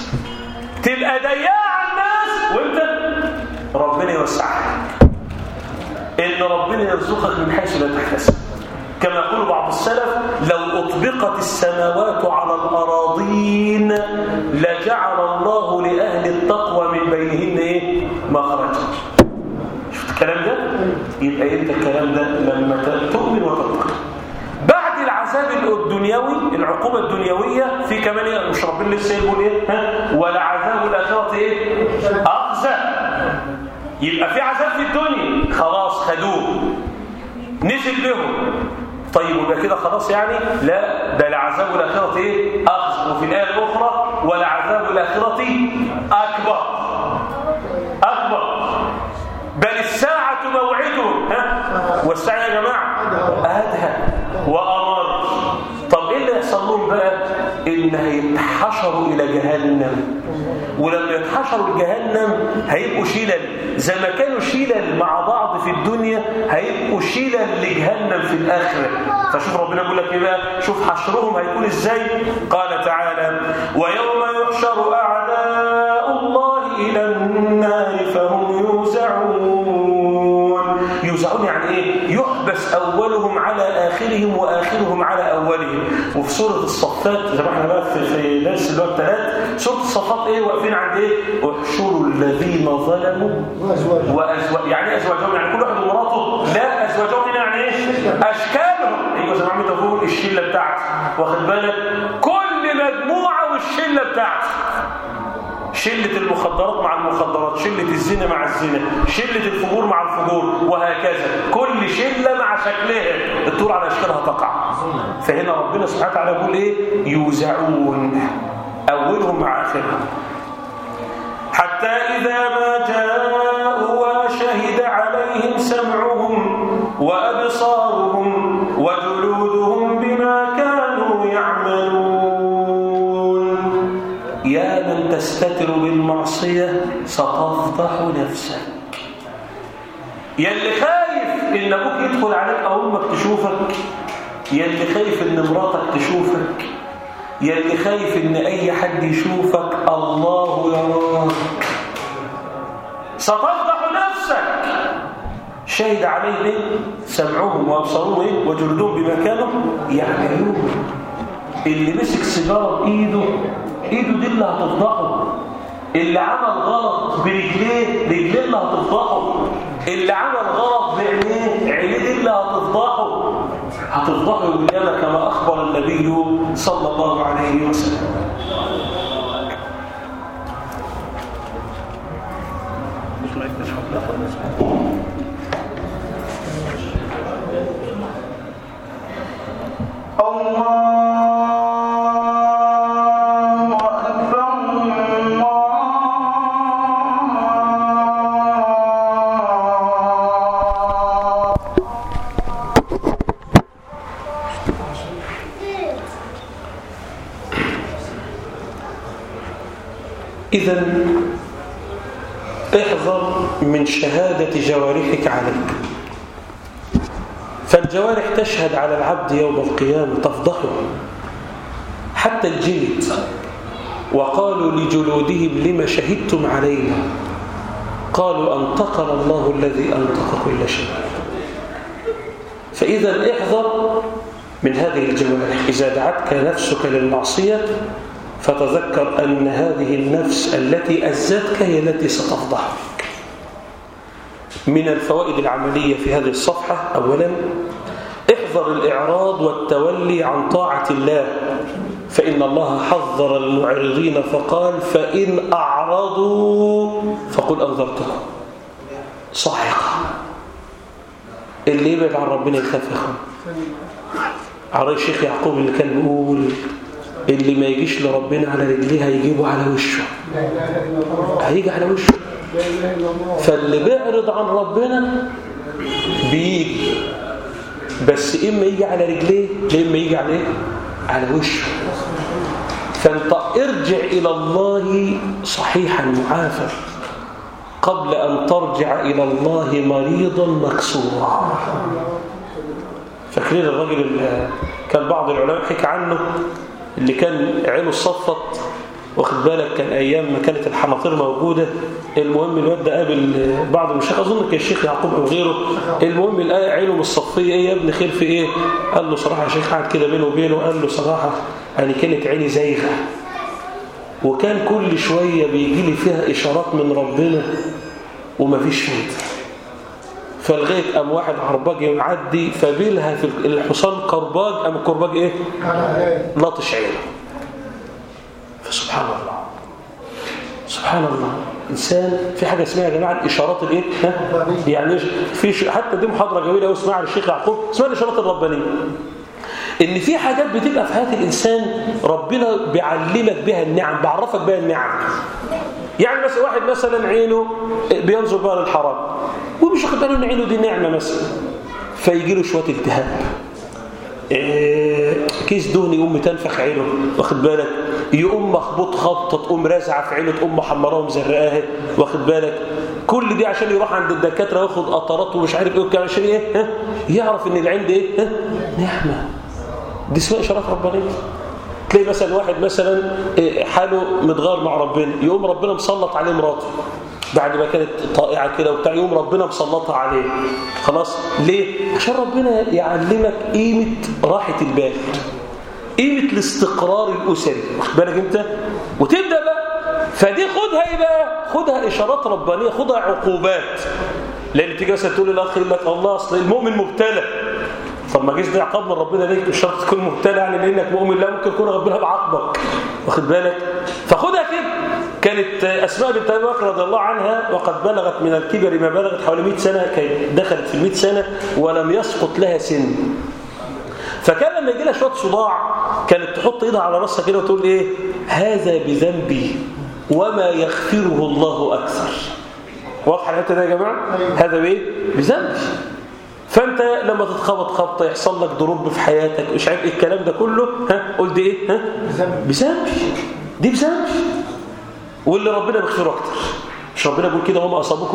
تبقى ضيقة على الناس وأنت ربنا يوسعك. إن ربنا يرزقك من حيث لا تحتسب. كما يقول بعض السلف لو أطبقت السماوات على الأراضين لجعل الله لأهل التقوى من بينهن إيه؟ مخرجا شفت الكلام ده؟ يبقى أنت الكلام ده لما تؤمن وتتقى بعد العذاب الدنيوي العقوبة الدنيوية في كمان إيه؟ مش ربنا لسه يقول إيه؟ ها؟ ولعذاب الآخرة إيه؟ أخزى يبقى في عذاب في الدنيا خلاص خدوه نزل بهم طيب يبقى كده خلاص يعني؟ لا ده لعذاب الآخرة إيه؟ أخذ. وفي الآية الأخرى ولعذاب الآخرة أكبر. أكبر. بل الساعة موعدهم ها؟ والساعة يا جماعة أدهى وأمر. طب إيه اللي يحصل لهم بقى؟ إن هيتحشروا إلى جهنم. ولما يتحشروا لجهنم هيبقوا شلل زي ما كانوا شلل مع بعض في الدنيا هيبقوا شلل لجهنم في الآخرة. فشوف ربنا يقول لك إيه بقى؟ شوف حشرهم هيكون إزاي؟ قال تعالى ويوم يحشر أعداء أولهم على آخرهم وآخرهم على أولهم. وفي سورة الصفات زي ما إحنا بقى في, درس اللي هو الثلاث سورة الصفات إيه؟ واقفين عند إيه؟ احشروا الذين ظلموا. وازواجهم وأزواج يعني إيه أزواجهم؟ يعني كل واحد ومراته. لا أزواجهم هنا يعني إيه أشكالهم. أيوه زي ما عم تقول الشلة بتاعتي. واخد بالك؟ كل مجموعة والشلة بتاعتي. شلة المخدرات مع المخدرات شلة الزنا مع الزنا شلة الفجور مع الفجور وهكذا. كل شلة مع شكلها. الطول على أشكالها تقع. فهنا ربنا سبحانه وتعالى يقول إيه؟ يوزعون أولهم مع آخرهم. حتى إذا ما جاءوا وشهد عليهم سمعهم وأبصارهم تستتر بالمعصية ستفضح نفسك يا اللي خايف إن أبوك يدخل عليك أو أمك تشوفك يا اللي خايف إن مراتك تشوفك يا اللي خايف إن أي حد يشوفك الله يراك ستفضح نفسك شهد عليه إيه؟ سمعهم وأبصارهم إيه؟ وجلدهم بما كانوا يعملون اللي مسك سيجارة بإيده إيده دي اللي هتفضحه اللي عمل غلط برجليه رجليه اللي هتفضحه. اللي عمل غلط بعينيه عينيه اللي هتفضحه. هتفضحه يوم كما أخبر النبي صلى الله عليه وسلم. من شهادة جوارحك عليك. فالجوارح تشهد على العبد يوم القيامة تفضحه. حتى الجلد. وقالوا لجلودهم لما شهدتم علينا؟ قالوا أنطقنا الله الذي أنطق كل شيء فإذا احذر من هذه الجوارح. إذا دعتك نفسك للمعصية فتذكر أن هذه النفس التي أزتك هي التي ستفضحك من الفوائد العملية في هذه الصفحة. أولا احذر الإعراض والتولي عن طاعة الله. فإن الله حذر المعرضين فقال فإن أعرضوا فقل أنذرتكم صاعقة اللي يبعد عن ربنا يخاف يخاف على الشيخ يعقوب اللي كان بيقول اللي ما يجيش لربنا على رجليه هيجيبه على وشه. هيجي على وشه. فاللي بيعرض عن ربنا بيجي. بس إما يجي على رجليه إما يجي على إيه؟ على وشه. فأنت ارجع إلى الله صحيحا معافى قبل أن ترجع إلى الله مريضا مكسورا. فاكرين الراجل اللي كان بعض العلماء حكى عنه؟ اللي كان عينه الصفت واخد بالك كان أيام ما كانت الحناطير موجودة. المهم الواد ده قابل بعض المشايخ. أظن كان الشيخ يعقوب أو غيره. المهم الايه عينه مصفيه إيه يا ابني خير في إيه؟ قال له صراحة يا شيخ قعد كده بينه وبينه قال له صراحة يعني كانت عيني زايغة. وكان كل شوية بيجي لي فيها إشارات من ربنا ومفيش فايدة. فلغايه قام واحد عرباج يعدي فبيلها في الحصان كرباج. قام الكرباج إيه؟ لطش عينه. فسبحان الله. سبحان الله. إنسان في حاجة اسمها يا جماعة الإشارات الإيه؟ ها؟ يعني في. حتى دي محاضرة جميلة قوي اسمها الشيخ يعقوب اسمها الإشارات الربانية. إن في حاجات بتبقى في حياه الإنسان ربنا بيعلمك بها النعم بيعرفك بها النعم. يعني مثلا واحد مثلا عينه بينظر بها للحرام ومش واخد باله إن عينه دي نعمة مثلا فيجي له شوية التهاب. كيس دهن يقوم تنفخ عينه واخد بالك؟ يقوم مخبوط خبطة تقوم رازعه في عينة تقوم محمراه ومزرقاها واخد بالك؟ كل دي عشان يروح عند الدكاترة ياخد قطرات ومش عارف إيه عشان إيه؟ ها؟ يعرف إن العين دي إيه؟ ها؟ نعمة. دي اسمها إشارات ربانية. تلاقي مثلا واحد مثلا حاله متغير مع ربنا يقوم ربنا مسلط عليه مراته. بعد ما كانت طائعة كده وبتاع يوم ربنا مسلطها عليه. خلاص ليه؟ عشان ربنا يعلمك قيمة راحة البال قيمة الاستقرار الأسري. واخد بالك أنت؟ وتبدأ بقى. فدي خدها إيه بقى؟ خدها إشارات ربانية خدها عقوبات. لأن تيجي مثلا تقول للأخ يقول لك الله أصل المؤمن مبتلى. طب ما جيش ده عقاب من ربنا ليك مش شرط تكون مبتلى يعني لأنك مؤمن لا ممكن يكون ربنا بعاقبك. واخد بالك؟ فخدها كده. كانت أسماء بنت أبي بكر رضي الله عنها وقد بلغت من الكبر ما بلغت حوالي 100 سنة كانت دخلت في ال 100 سنة ولم يسقط لها سن. فكان لما يجي لها شوية صداع كانت تحط إيدها على راسها كده وتقول إيه؟ هذا بذنبي وما يغفره الله أكثر. واضحة الحتة دي يا جماعة؟ هذا بإيه؟ بذنبي. فأنت لما تتخبط خبطة يحصل لك ضروب في حياتك مش عارف إيه الكلام ده كله ها؟ قلت إيه؟ ها؟ بذنبي. دي بذنبي. واللي ربنا بيغفره أكتر. مش ربنا بيقول كده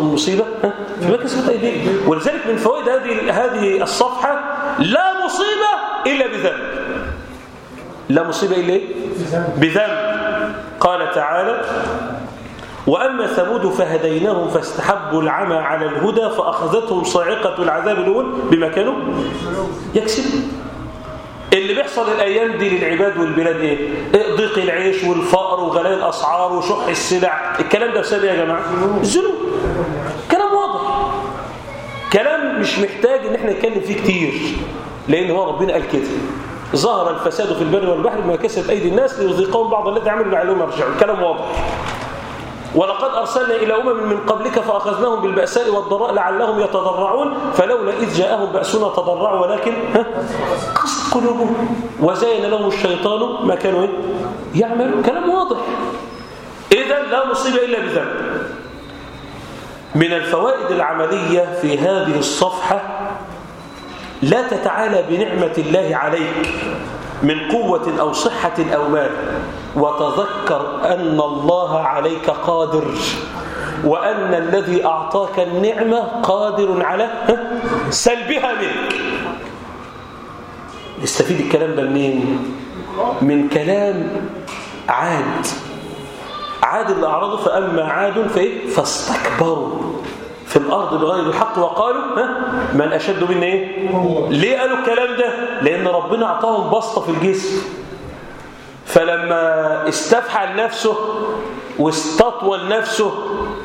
من مصيبة؟ ها؟ فيما كسبت ايديكم ولذلك من فوائد هذه هذه الصفحة لا مصيبة إلا بذنب. لا مصيبة إلا إيه؟ بذنب. قال تعالى وأما ثمود فهديناهم فاستحبوا العمى على الهدى فأخذتهم صاعقة العذاب الأول. بما كانوا يكسبون. اللي بيحصل الأيام دي للعباد والبلاد إيه؟ إيه ضيق العيش والفقر وغلاء الأسعار وشح السلع. الكلام ده بسبب إيه يا جماعة؟ الذنوب. كلام واضح. كلام مش محتاج إن إحنا نتكلم فيه كتير لأن هو ربنا قال كده. ظهر الفساد في البر والبحر بما كسبت أيدي الناس ليذيقهم بعض الذي عملوا لعلهم يرجعون. الكلام واضح. ولقد أرسلنا إلى أمم من قبلك فأخذناهم بالبأساء والضراء لعلهم يتضرعون فلولا إذ جاءهم بأسنا تضرعوا ولكن قصد قلوبهم وزين لهم الشيطان ما كانوا يعملون. كلام واضح. إذا لا مصيبة إلا بذنب. من الفوائد العملية في هذه الصفحة لا تتعالى بنعمة الله عليك. من قوة أو صحة أو مال. وتذكر أن الله عليك قادر وأن الذي أعطاك النعمة قادر على سلبها منك. نستفيد الكلام ده منين؟ من كلام عاد. عاد اللي أعرضه فأما عاد فإيه؟ فاستكبروا. في الأرض بغير الحق وقالوا ها؟ من أشد منا إيه؟ ليه قالوا الكلام ده؟ لأن ربنا أعطاهم بسطة في الجسم. فلما استفحل نفسه واستطول نفسه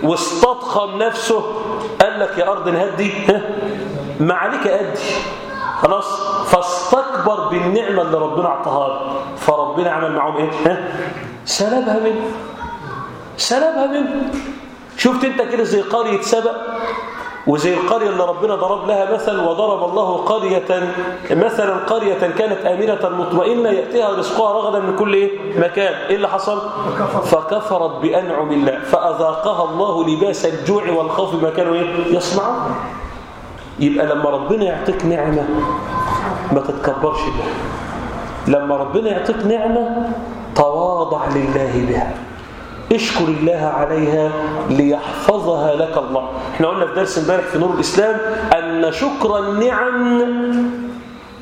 واستضخم نفسه قال لك يا أرض نهدي ها؟ ما عليك أدي. خلاص؟ فاستكبر بالنعمة اللي ربنا أعطاها له. فربنا عمل معهم إيه؟ ها؟ سلبها منه. سلبها منه. شفت انت كده زي قرية سبأ وزي القرية اللي ربنا ضرب لها مثل وضرب الله قرية مثلا قرية كانت آمنة مطمئنة يأتيها رزقها رغدا من كل إيه؟ مكان إيه اللي حصل؟ فكفرت بأنعم الله فأذاقها الله لباس الجوع والخوف بما كانوا إيه؟ يصنعون يبقى لما ربنا يعطيك نعمة ما تتكبرش بها لما ربنا يعطيك نعمة تواضع لله بها اشكر الله عليها ليحفظها لك الله. إحنا قلنا في درس امبارح في نور الإسلام أن شكر النعم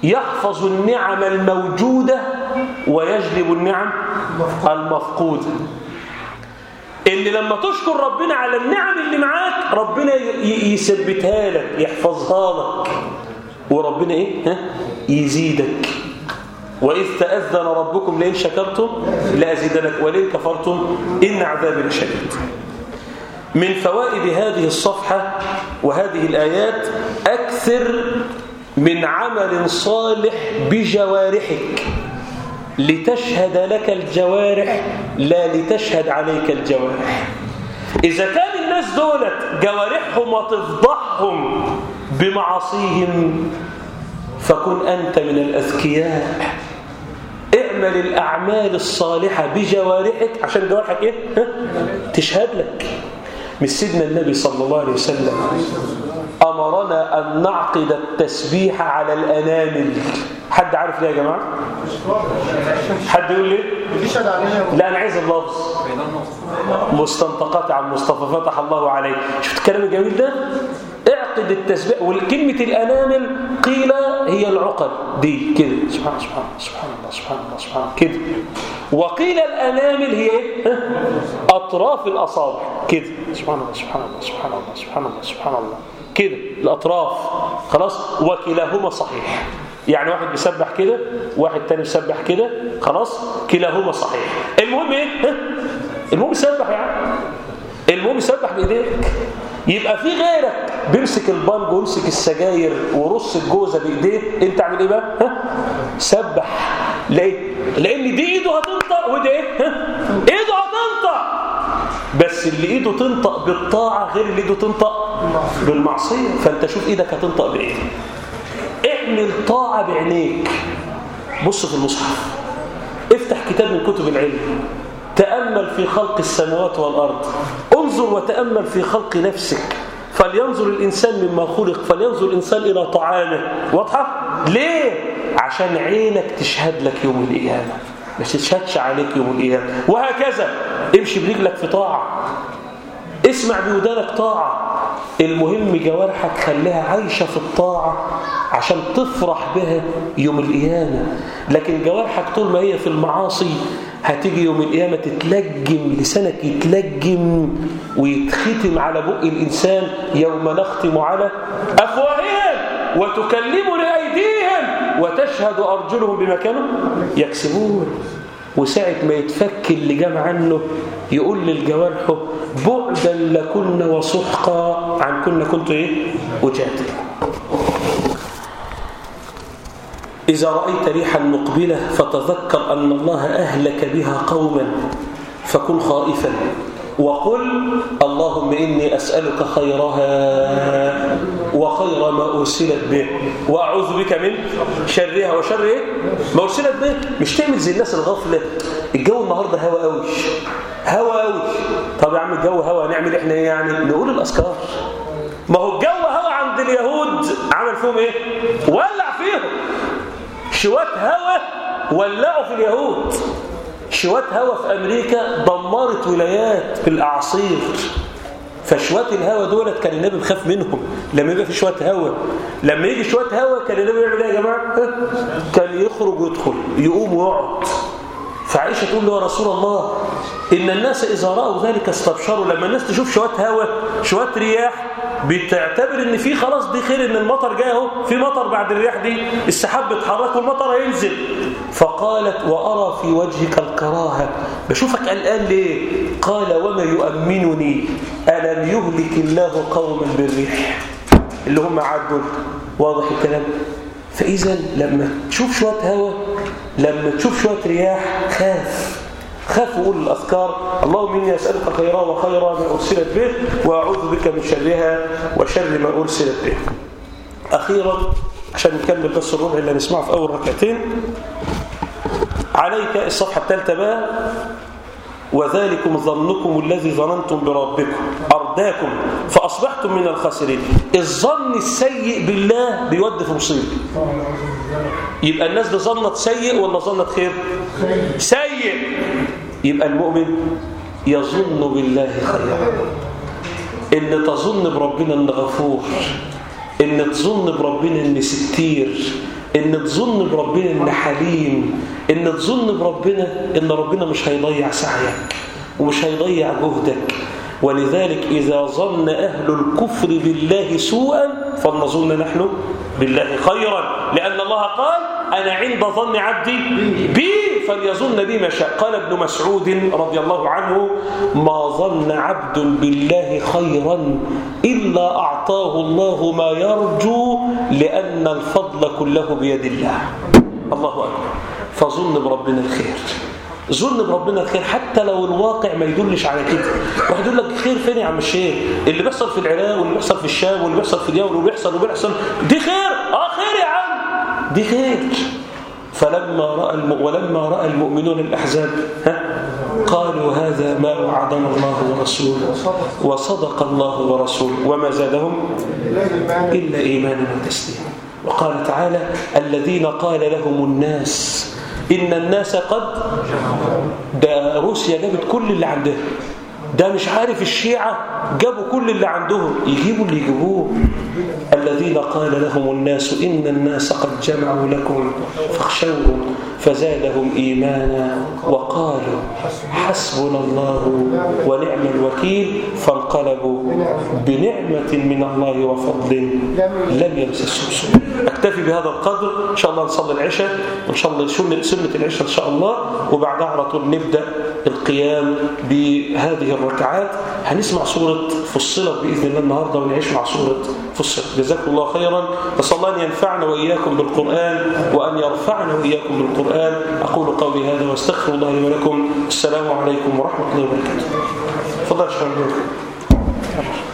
يحفظ النعم الموجودة ويجلب النعم المفقودة. اللي لما تشكر ربنا على النعم اللي معاك ربنا يثبتها لك يحفظها لك وربنا إيه؟ ها؟ يزيدك. وإذ تأذن ربكم لئن شكرتم لأزيدنك ولئن كفرتم إن عذابي لشديد. من فوائد هذه الصفحة وهذه الآيات أكثر من عمل صالح بجوارحك. لتشهد لك الجوارح لا لتشهد عليك الجوارح. إذا كان الناس دولت جوارحهم وتفضحهم بمعاصيهم فكن أنت من الأذكياء. اعمل الأعمال الصالحة بجوارحك عشان جوارحك إيه؟ تشهد لك من سيدنا النبي صلى الله عليه وسلم أمرنا أن نعقد التسبيح على الأنامل حد عارف ليه يا جماعة؟ حد يقول لي؟ لا أنا عايز اللفظ مستنطقات عن مصطفى فتح الله عليه شفت الكلام الجميل ده؟ اعقد التسبيح وكلمة الأنامل قيل هي العقد دي كده. سبحان سبحان سبحان الله سبحان الله سبحان الله. كده. وقيل الأنامل هي إيه؟ أطراف الأصابع. كده. سبحان الله سبحان الله سبحان الله سبحان الله سبحان الله. كده. الأطراف. خلاص. وكلاهما صحيح. يعني واحد بيسبح كده واحد تاني بيسبح كده. خلاص. كلاهما صحيح. المهم إيه؟ المهم يسبح يعني. المهم يسبح بإيديك. يبقى في غيرك. بيمسك البانج ويمسك السجاير ورص الجوزة بايديه انت اعمل إيه بقى؟ ها؟ سبح. ليه؟ لأن دي إيده هتنطق وده إيه؟ إيده هتنطق. بس اللي إيده تنطق بالطاعة غير اللي إيده تنطق بالمعصية. فأنت شوف إيدك هتنطق بإيه. اعمل طاعة بعينيك. بص في المصحف. افتح كتاب من كتب العلم. تأمل في خلق السماوات والأرض. انظر وتأمل في خلق نفسك. فلينظر الإنسان مما خلق فلينظر الإنسان إلى طعامه. واضحة؟ ليه؟ عشان عينك تشهد لك يوم القيامة. مش تشهدش عليك يوم القيامة. وهكذا. امشي برجلك في طاعة. اسمع بودانك طاعة. المهم جوارحك خليها عايشة في الطاعة عشان تفرح بها يوم القيامة. لكن جوارحك طول ما هي في المعاصي هتيجي يوم القيامة تتلجم لسانك يتلجم ويتختم على بق الإنسان يوم نختم على أفواههم وتكلمنا أيديهم وتشهد أرجلهم بما كانوا يكسبون. وساعة ما يتفك اللي جام عنه يقول للجوارحه بعدا لكن وسحقا عن كنا كنت إيه؟ وجاتل إذا رأيت ريحا مقبلة فتذكر أن الله أهلك بها قوما فكن خائفا. وقل اللهم إني أسألك خيرها وخير ما أرسلت به. وأعوذ بك من شرها وشر إيه؟ ما أرسلت به. مش تعمل زي الناس الغفلة. الجو النهاردة هوا قوي هوا قوي طب يا عم الجو هوا نعمل إحنا إيه يعني؟ نقول الأذكار. ما هو الجو هوا عند اليهود عمل فيهم إيه؟ ولع فيهم. شوات هوا ولعوا في اليهود. شوات هوا في أمريكا دمرت ولايات بالأعاصير فشوات الهوا دولت كان النبي بخاف منهم. لما يبقى في شوات هوا لما يجي شوات هوا كان النبي يعمل إيه يا جماعة؟ كان يخرج ويدخل يقوم ويقعد. فعائشة تقول له يا رسول الله إن الناس إذا رأوا ذلك استبشروا. لما الناس تشوف شوات هوا شوات رياح بتعتبر إن في خلاص دي خير إن المطر جاي أهو في مطر بعد الرياح دي السحاب بيتحرك والمطر هينزل. فقالت وأرى في وجهك الكراهة. بشوفك قلقان ليه؟ قال وما يؤمنني؟ ألم يهلك الله قوما بالريح؟ اللي هم عدوا واضح الكلام؟ فإذا لما تشوف شوية هوا لما تشوف شوية رياح خاف. خاف وقول الأذكار. اللهم إني أسألك خيرا وخيرا ما أرسلت به وأعوذ بك من شرها وشر ما أرسلت به. أخيرا عشان نكمل بس الربع اللي نسمعه في أول ركعتين. عليك الصفحة الثالثة بقى. وذلكم ظنكم الذي ظننتم بربكم. أرداكم فأصبحتم من الخاسرين. الظن السيء بالله بيود في مصيبة. يبقى الناس دي ظنت سيء ولا ظنت خير؟ سيء. يبقى المؤمن يظن بالله خيرا. إن تظن بربنا إن غفور. إن تظن بربنا إن ستير. إن تظن بربنا إن حليم. إن تظن بربنا إن ربنا مش هيضيع سعيك ومش هيضيع جهدك. ولذلك إذا ظن أهل الكفر بالله سوءا فلنظن نحن بالله خيرا. لأن الله قال أنا عند ظن عبدي بي. فليظن بي ما شاء. قال ابن مسعود رضي الله عنه ما ظن عبد بالله خيرا إلا أعطاه الله ما يرجو لأن الفضل كله بيد الله. الله أكبر. فظن بربنا الخير. ظن بربنا الخير حتى لو الواقع ما يدلش على كده. واحد يقول لك خير فين يا عم الشيخ؟ اللي بيحصل في العراق واللي بيحصل في الشام واللي بيحصل في اليمن واللي بيحصل وبيحصل. دي خير! آه خير يا عم! دي خير. فلما الم... ولما رأى المؤمنون الأحزاب ها؟ قالوا هذا ما وعدنا الله ورسوله وصدق الله ورسوله وما زادهم إلا إيمانا وتسليما. وقال تعالى الذين قال لهم الناس إن الناس قد ده روسيا جابت كل اللي عندها ده مش عارف الشيعة جابوا كل اللي عندهم يجيبوا اللي يجيبوه. الذين قال لهم الناس إن الناس قد جمعوا لكم فاخشوهم. فزادهم إيمانا وقالوا حسبنا الله ونعم الوكيل فانقلبوا بنعمة من الله وفضل لم يمسسهم سوء. أكتفي بهذا القدر. إن شاء الله نصلي العشاء. وإن شاء الله سنة, سنة العشاء إن شاء الله. وبعدها على طول نبدأ القيام بهذه الركعات. هنسمع سورة فصلت بإذن الله النهاردة ونعيش مع سورة فصلت. جزاكم الله خيرا. نسأل الله أن ينفعنا وإياكم بالقرآن وأن يرفعنا وإياكم بالقرآن. أقول قولي هذا واستغفر الله لي ولكم. السلام عليكم ورحمة الله وبركاته. يا شباب